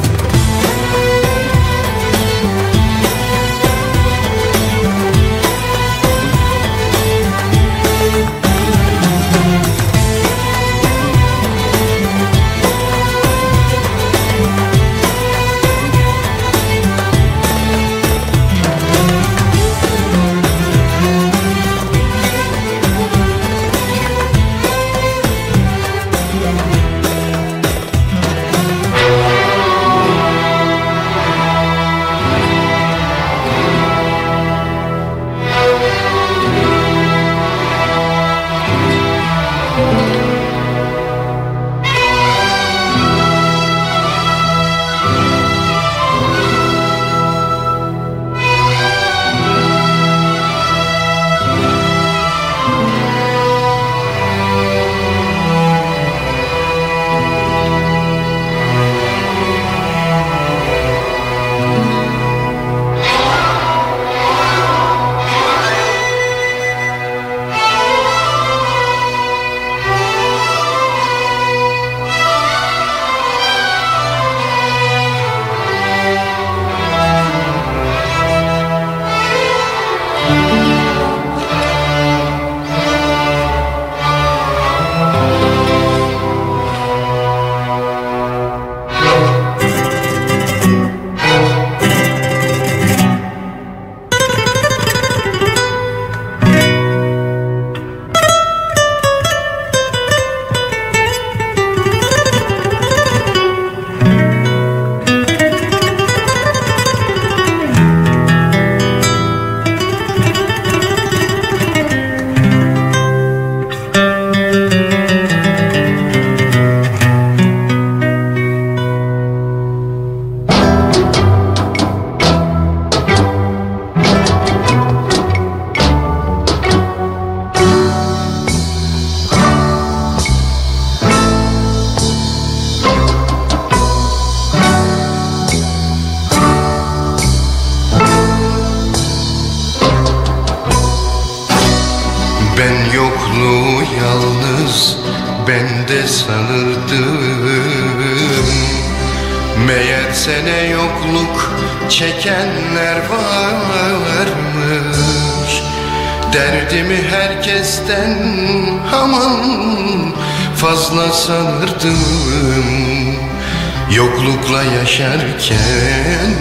Yaşarken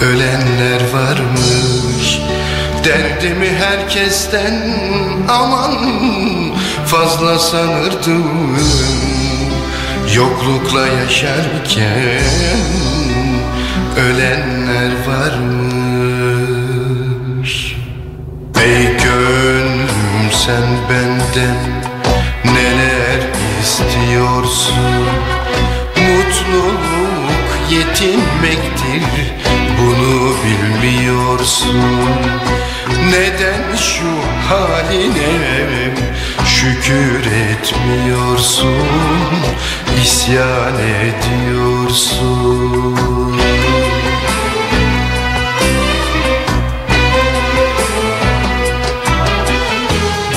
ölenler varmış. Derdimi herkesten aman fazla sanırdım. Yoklukla yaşarken ölenler varmış. Ey gönlüm sen benden neler istiyorsun yetinmektir. Bunu bilmiyorsun. Neden şu haline şükür etmiyorsun? İsyan ediyorsun.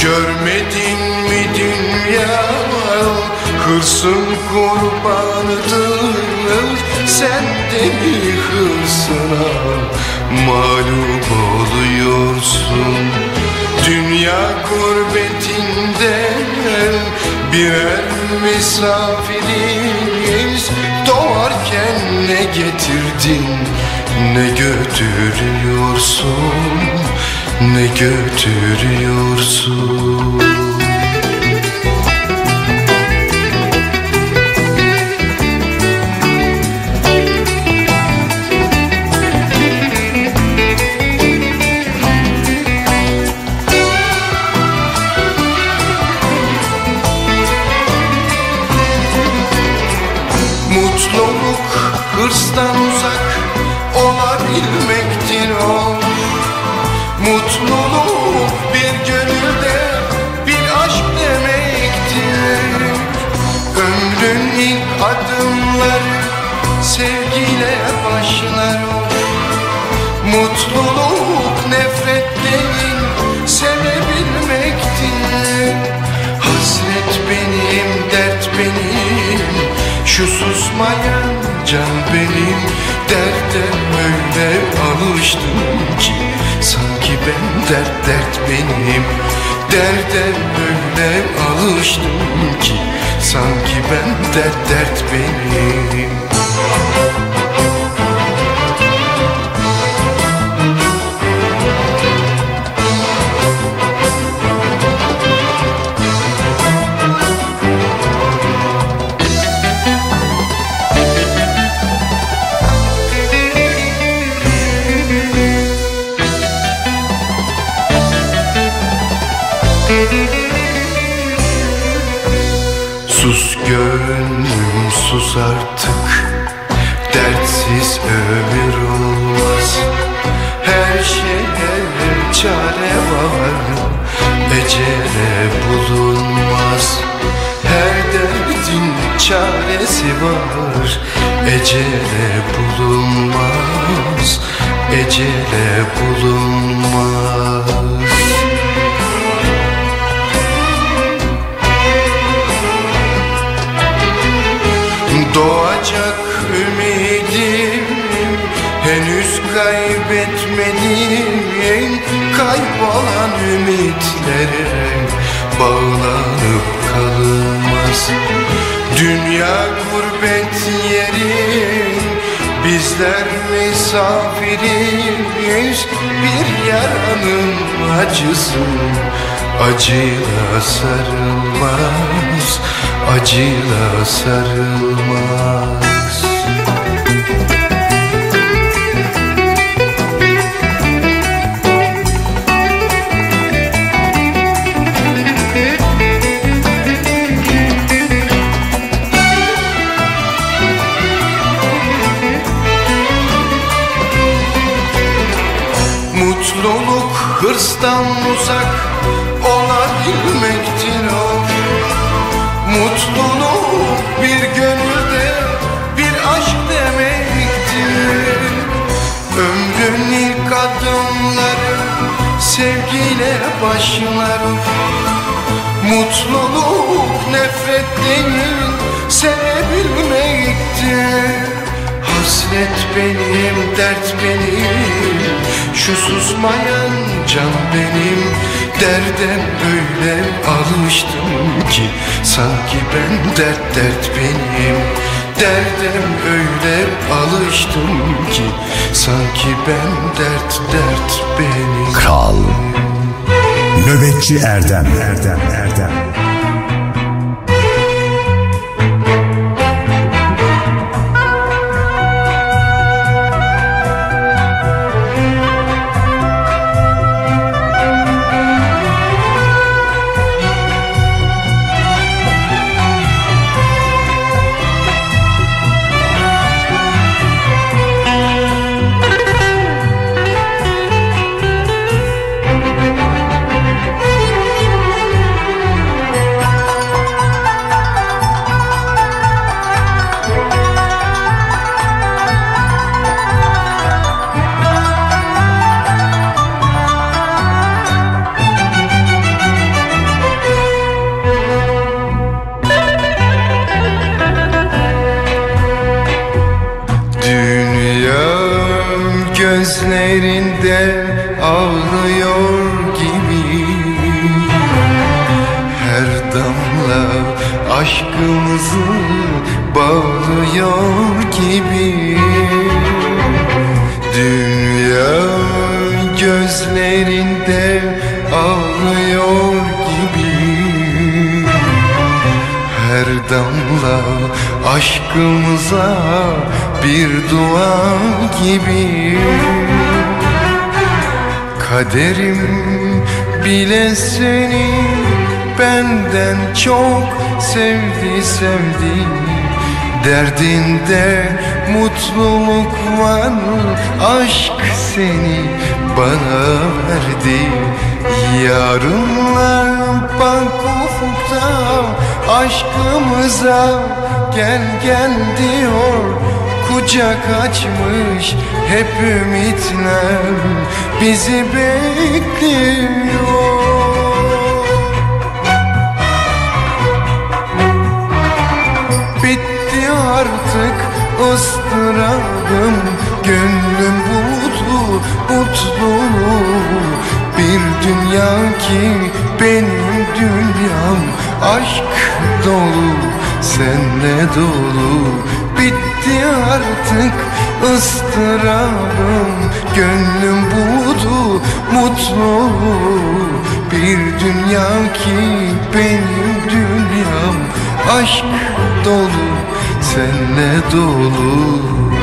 Görmedin mi dünya hırsın kurbanıdır Mi hırsına mağlup oluyorsun. Dünya gurbetinde birer misafiriz Doğarken ne getirdin? Ne götürüyorsun? Ne götürüyorsun susmayan can benim. Derde öyle alıştım ki Sanki ben dert dert benim. Derde öyle alıştım ki Sanki ben dert dert benim Bizler misafiriz Bir yaranın acısı. Acıyla sarılmaz Acıyla sarılmaz hırstan uzak olabilmektir o. Mutluluk bir gönülde bir aşk demektir. Ömrün ilk adımları sevgiyle başlar. Mutluluk nefret değil sevebilmektir. Hasret benim, dert benim. Şu susmayan can benim. Derde öyle alıştım ki Sanki ben dert dert benim. Derdem öyle alıştım ki Sanki ben dert dert benim. Kral. Nöbetçi Erdem Erdem Erdem damla aşkımıza bir dua gibi. Kaderim bile seni benden çok sevdi sevdi. Derdinde mutluluk var Aşk seni bana verdi. Yarınlar bak ufukta Aşkımıza gel gel diyor. Kucak açmış hep ümitler Bizi bekliyor. Bitti artık ıstırabım Gönlüm buldu mutluluğu Bir dünya ki benim dünyam Aşk dolu senle dolu. Bitti artık ıstırabım Gönlüm buldu mutluluğu Bir dünya ki benim dünyam Aşk dolu senle dolu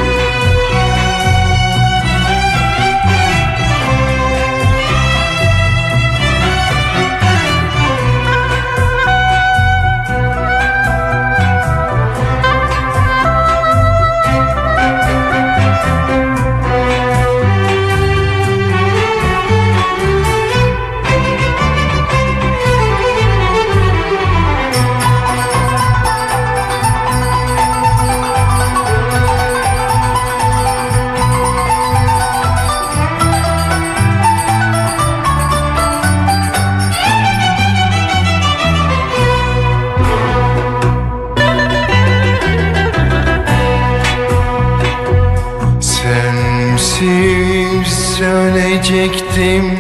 söyleyecektim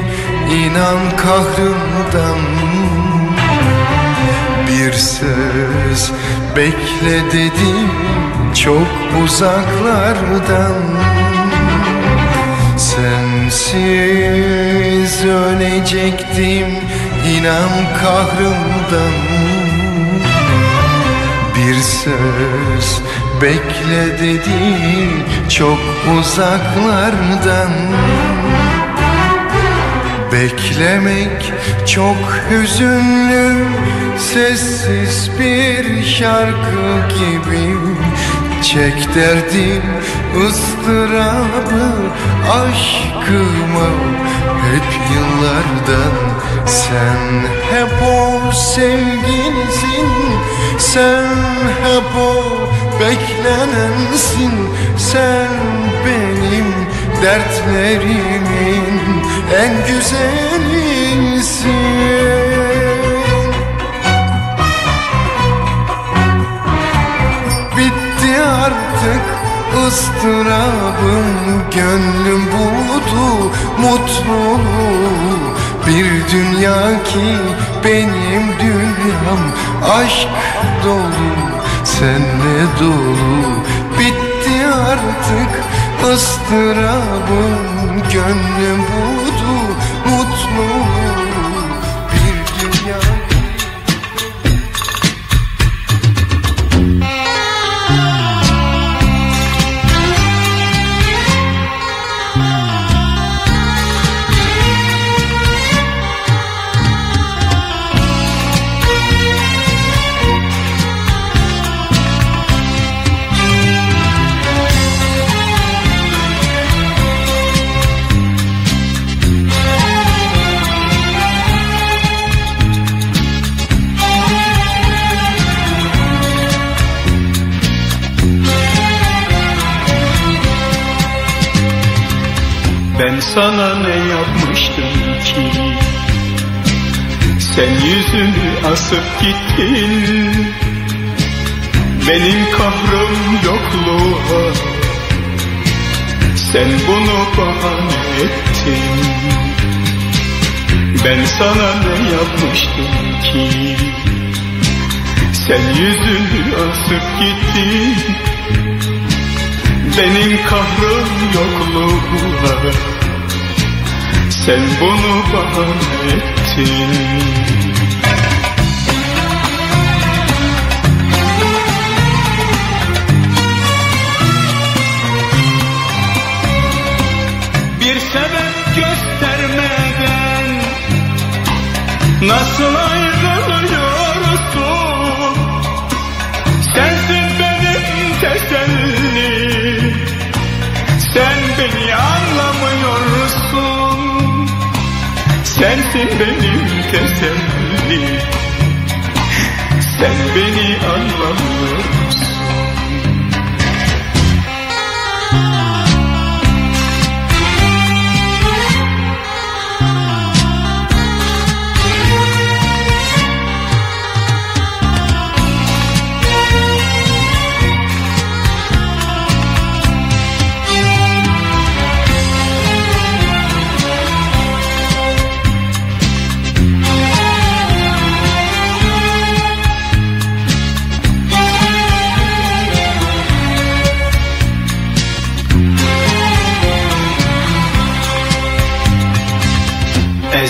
inan kahrımdan. Bir söz bekle dedim çok uzaklardan. Sensiz ölecektim inan kahrımdan. Bir söz bekle dedi çok uzaklardan Beklemek çok hüzünlü Sessiz bir şarkı gibi. Çek derdim ıstırabı Aşkımı. Hep yıllardan Sen hep o sevgilisin. Sen hep o beklenensin. Sen benim dertlerimin en güzelisin Bitti artık ıstırabım gönlüm buldu mutluluğu. Bir dünya ki benim dünyam aşk dolu senle dolu. Bitti artık ıstırabım Gönlüm buldu mutluluğu sana ne yapmıştım ki? Sen yüzünü asıp gittin. Benim kahrım yokluğa. Sen bunu bahane ettin. Ben sana ne yapmıştım ki? Sen yüzünü asıp gittin. Benim kahrım yokluğuna Sen bunu bahane ettin. Bir sebep göstermeden Nasıl ayrılıyorsun Sensin benim tesellim Sen beni anlamıyorsun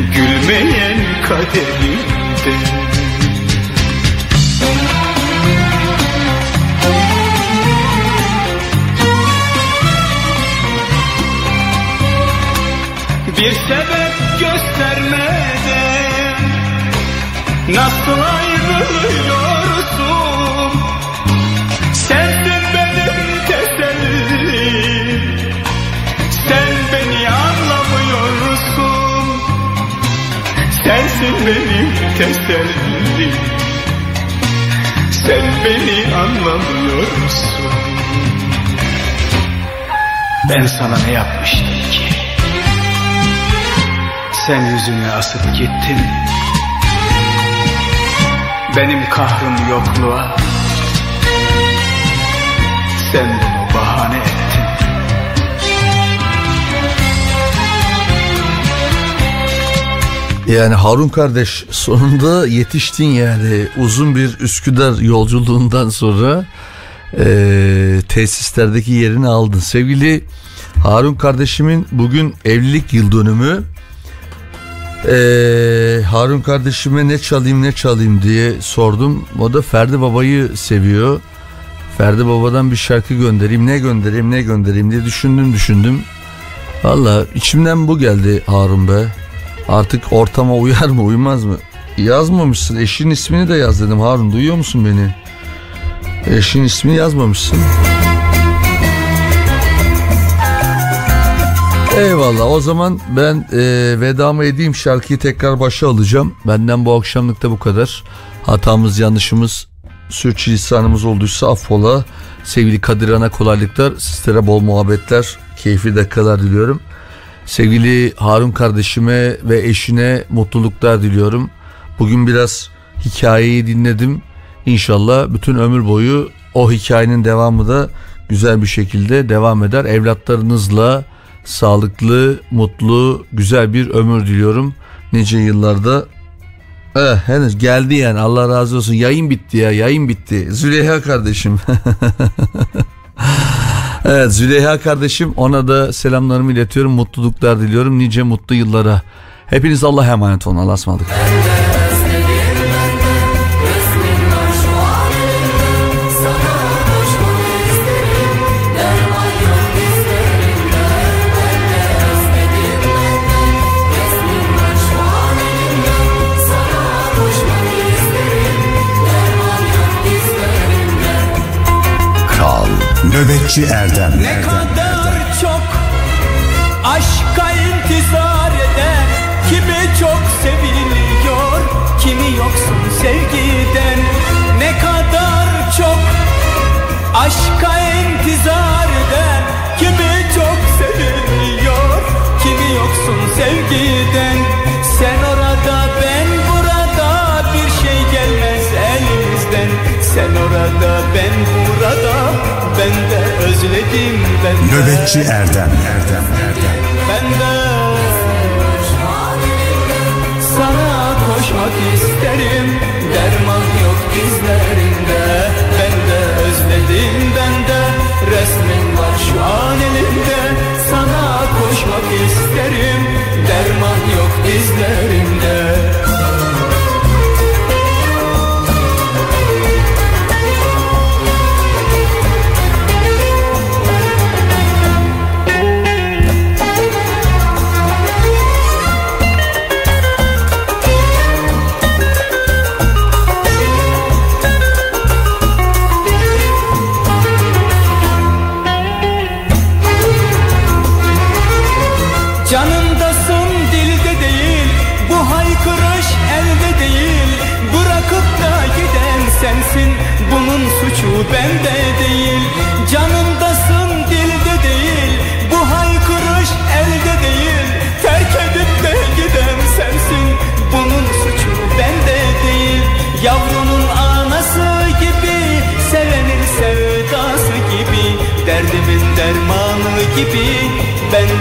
Gülmeyen kaderimden Bir sebep göstermeden Nasıl ayrılıyorsun Sensin benim tesellim Sen beni anlamıyorsun. Ben sana ne yapmıştım ki? Sen yüzünü asıp gittin. Benim kahrım yokluğa. Sen Yani Harun kardeş sonunda yetiştin yani uzun bir Üsküdar yolculuğundan sonra e, tesislerdeki yerini aldın. Sevgili Harun kardeşimin bugün evlilik yıl dönümü. E, Harun kardeşime ne çalayım ne çalayım diye sordum. O da Ferdi Baba'yı seviyor. Ferdi Baba'dan bir şarkı göndereyim ne göndereyim ne göndereyim diye düşündüm düşündüm. Valla içimden bu geldi Harun be. Artık ortama uyar mı uymaz mı? Yazmamışsın eşin ismini de yaz dedim Harun duyuyor musun beni? Eşin ismini yazmamışsın. Eyvallah o zaman ben e, vedamı edeyim şarkıyı tekrar başa alacağım. Benden bu akşamlıkta bu kadar. Hatamız yanlışımız sürçülisanımız olduysa affola. Sevgili Kadir Ana kolaylıklar sizlere bol muhabbetler keyifli dakikalar diliyorum. Sevgili Harun kardeşime ve eşine mutluluklar diliyorum. Bugün biraz hikayeyi dinledim. İnşallah bütün ömür boyu o hikayenin devamı da güzel bir şekilde devam eder. Evlatlarınızla sağlıklı, mutlu, güzel bir ömür diliyorum. Nice yıllarda Eh, henüz geldi yani Allah razı olsun yayın bitti ya yayın bitti Züleyha kardeşim Evet Züleyha kardeşim ona da selamlarımı iletiyorum mutluluklar diliyorum. Nice mutlu yıllara. Hepiniz Allah'a emanet olun. Allah'a ısmarladık Nöbetçi Erdem. Ne kadar çok aşka intizar eden Kimi çok seviliyor, kimi yoksun sevgiden. Ne kadar çok aşka intizar eden Kimi çok seviliyor, kimi yoksun sevgiden özledim ben. Nöbetçi Erdem. Erdem Erdem gibi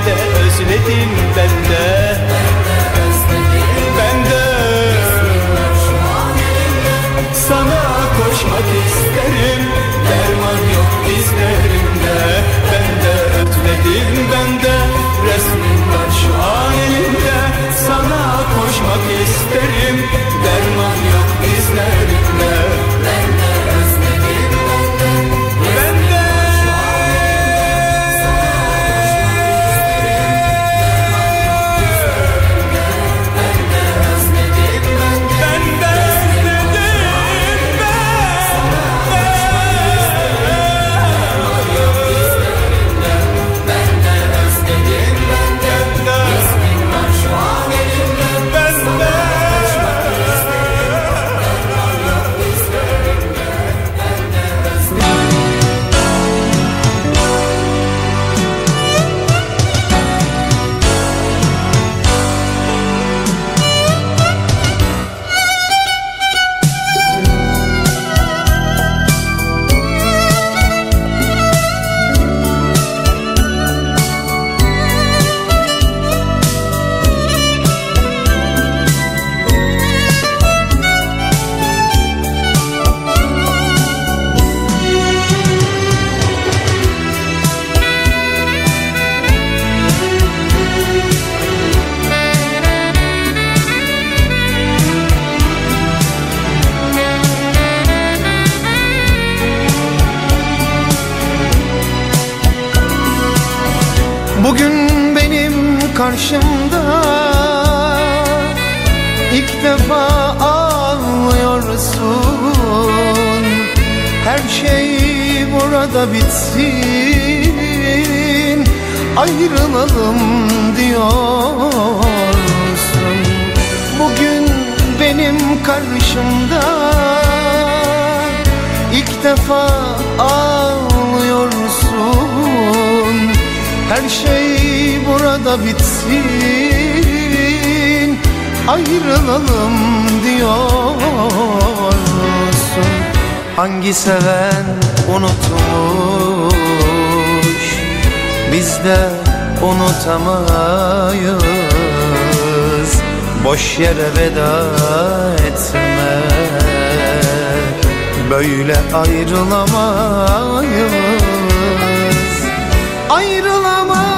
de unutamayız. Boş yere veda etme. Böyle ayrılamayız. Ayrılamayız.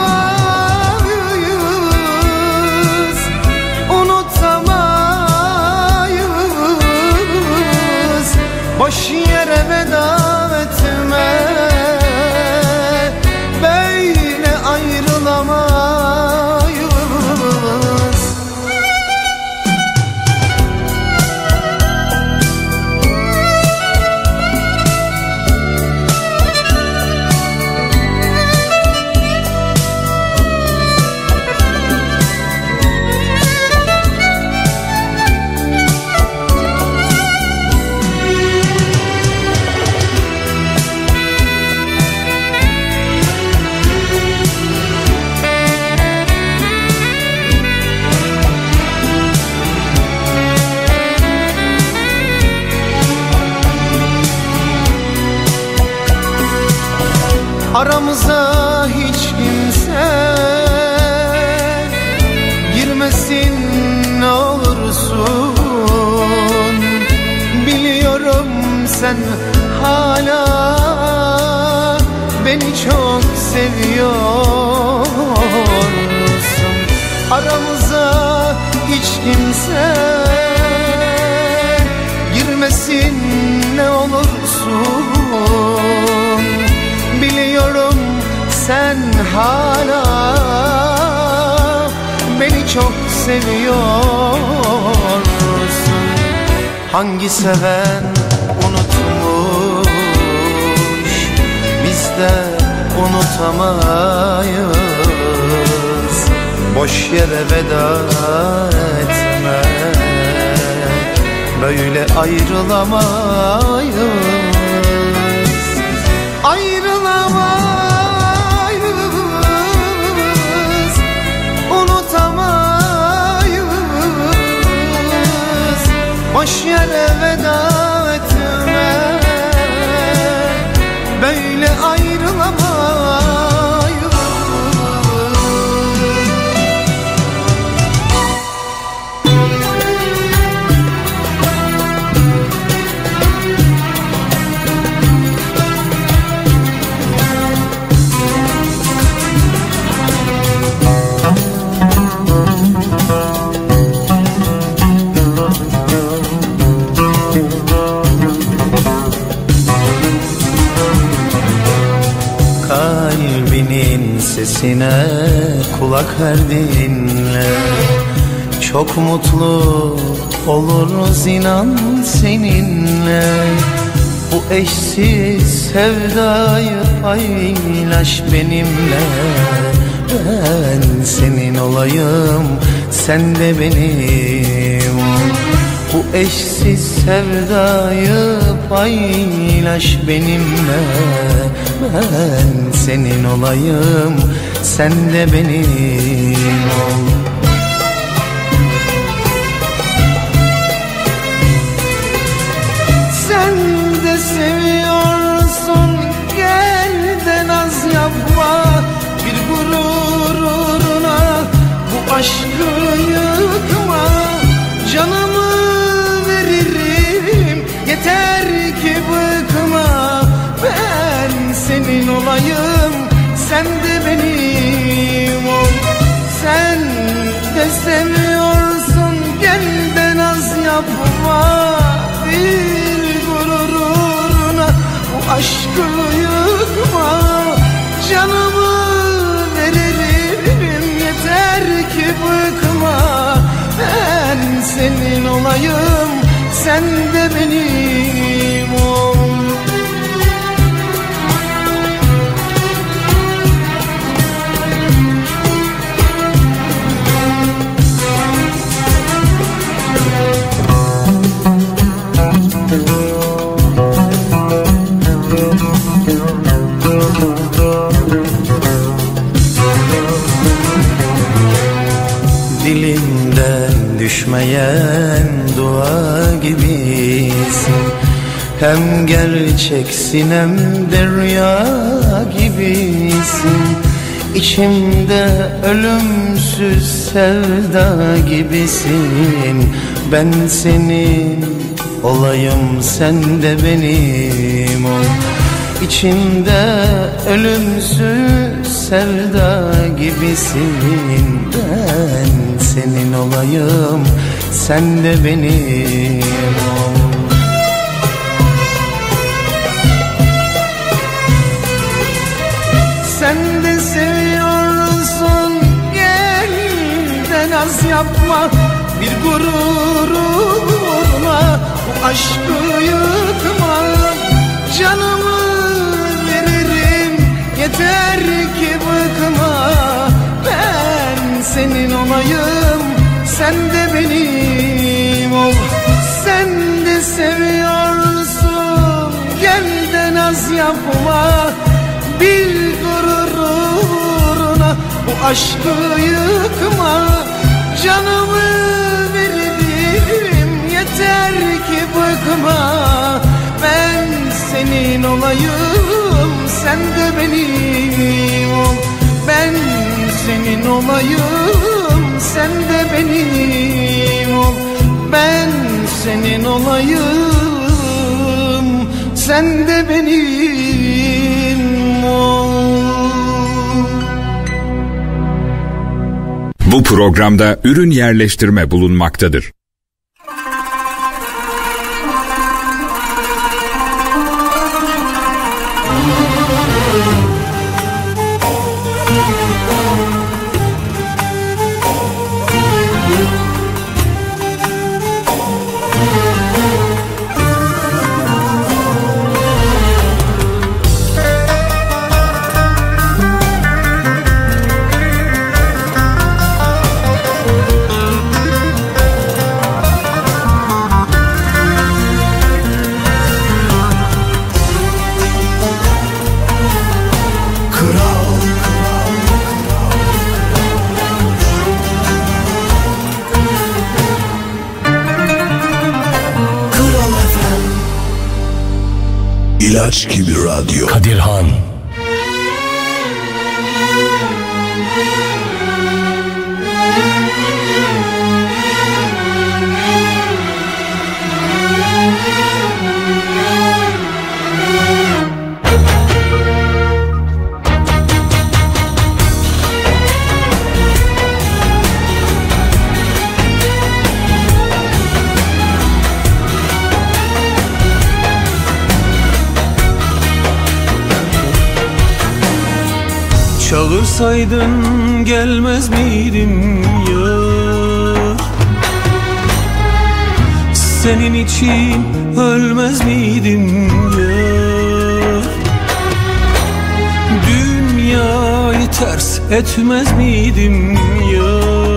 Unutamayız. Boş Aramıza hiç kimse girmesin ne olursun. Biliyorum sen hala beni çok seviyorsun. Hangi seven unutmuş biz de unutamayız Boş yere veda etme. Böyle ayrılamayız kulak ver dinle Çok mutlu oluruz inan seninle. Bu eşsiz sevdayı paylaş benimle. Ben senin olayım sen de benim. Bu eşsiz sevdayı paylaş benimle. Ben senin olayım sen de benim ol aşkı yıkma Canımı veririm yeter ki bıkma. Ben senin olayım sen de benim Bitmeyen dua gibisin. Hem gerçeksin hem de gibisin. İçimde ölümsüz sevda gibisin. Ben senin olayım sen de benim ol. İçimde ölümsüz sevda gibisin. Ben senin olayım sen de benim ol. Sen de seviyorsun gel de naz yapma. Bir gururuna bu aşkı yıkma. Canımı veririm yeter ki bıkma senin olayım sen de benim ol. Sen de seviyorsun gel de naz yapma. Bir gururuna bu aşkı yıkma. Canımı veririm yeter ki bıkma. Ben senin olayım sen de benim senin olayım sen de benim ol Ben senin olayım sen de benim ol Bu programda ürün yerleştirme bulunmaktadır. Gibi radyo. Kadirhan. Çağırsaydın gelmez miydim ya Senin için ölmez miydim ya Dünyayı ters etmez miydim ya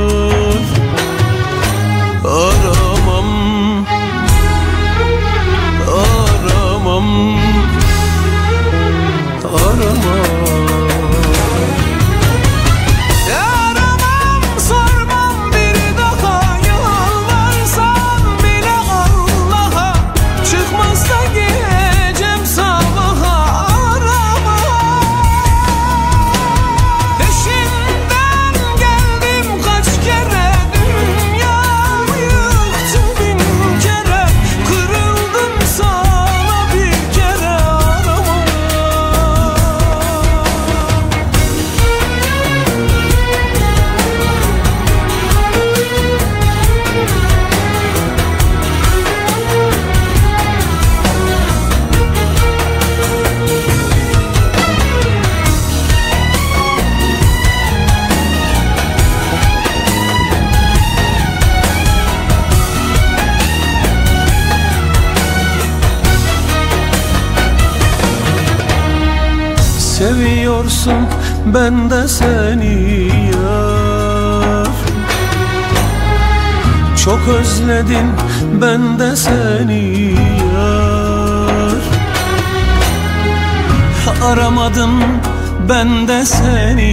ben de seni yar. Çok özledim ben de seni yar. Aramadım ben de seni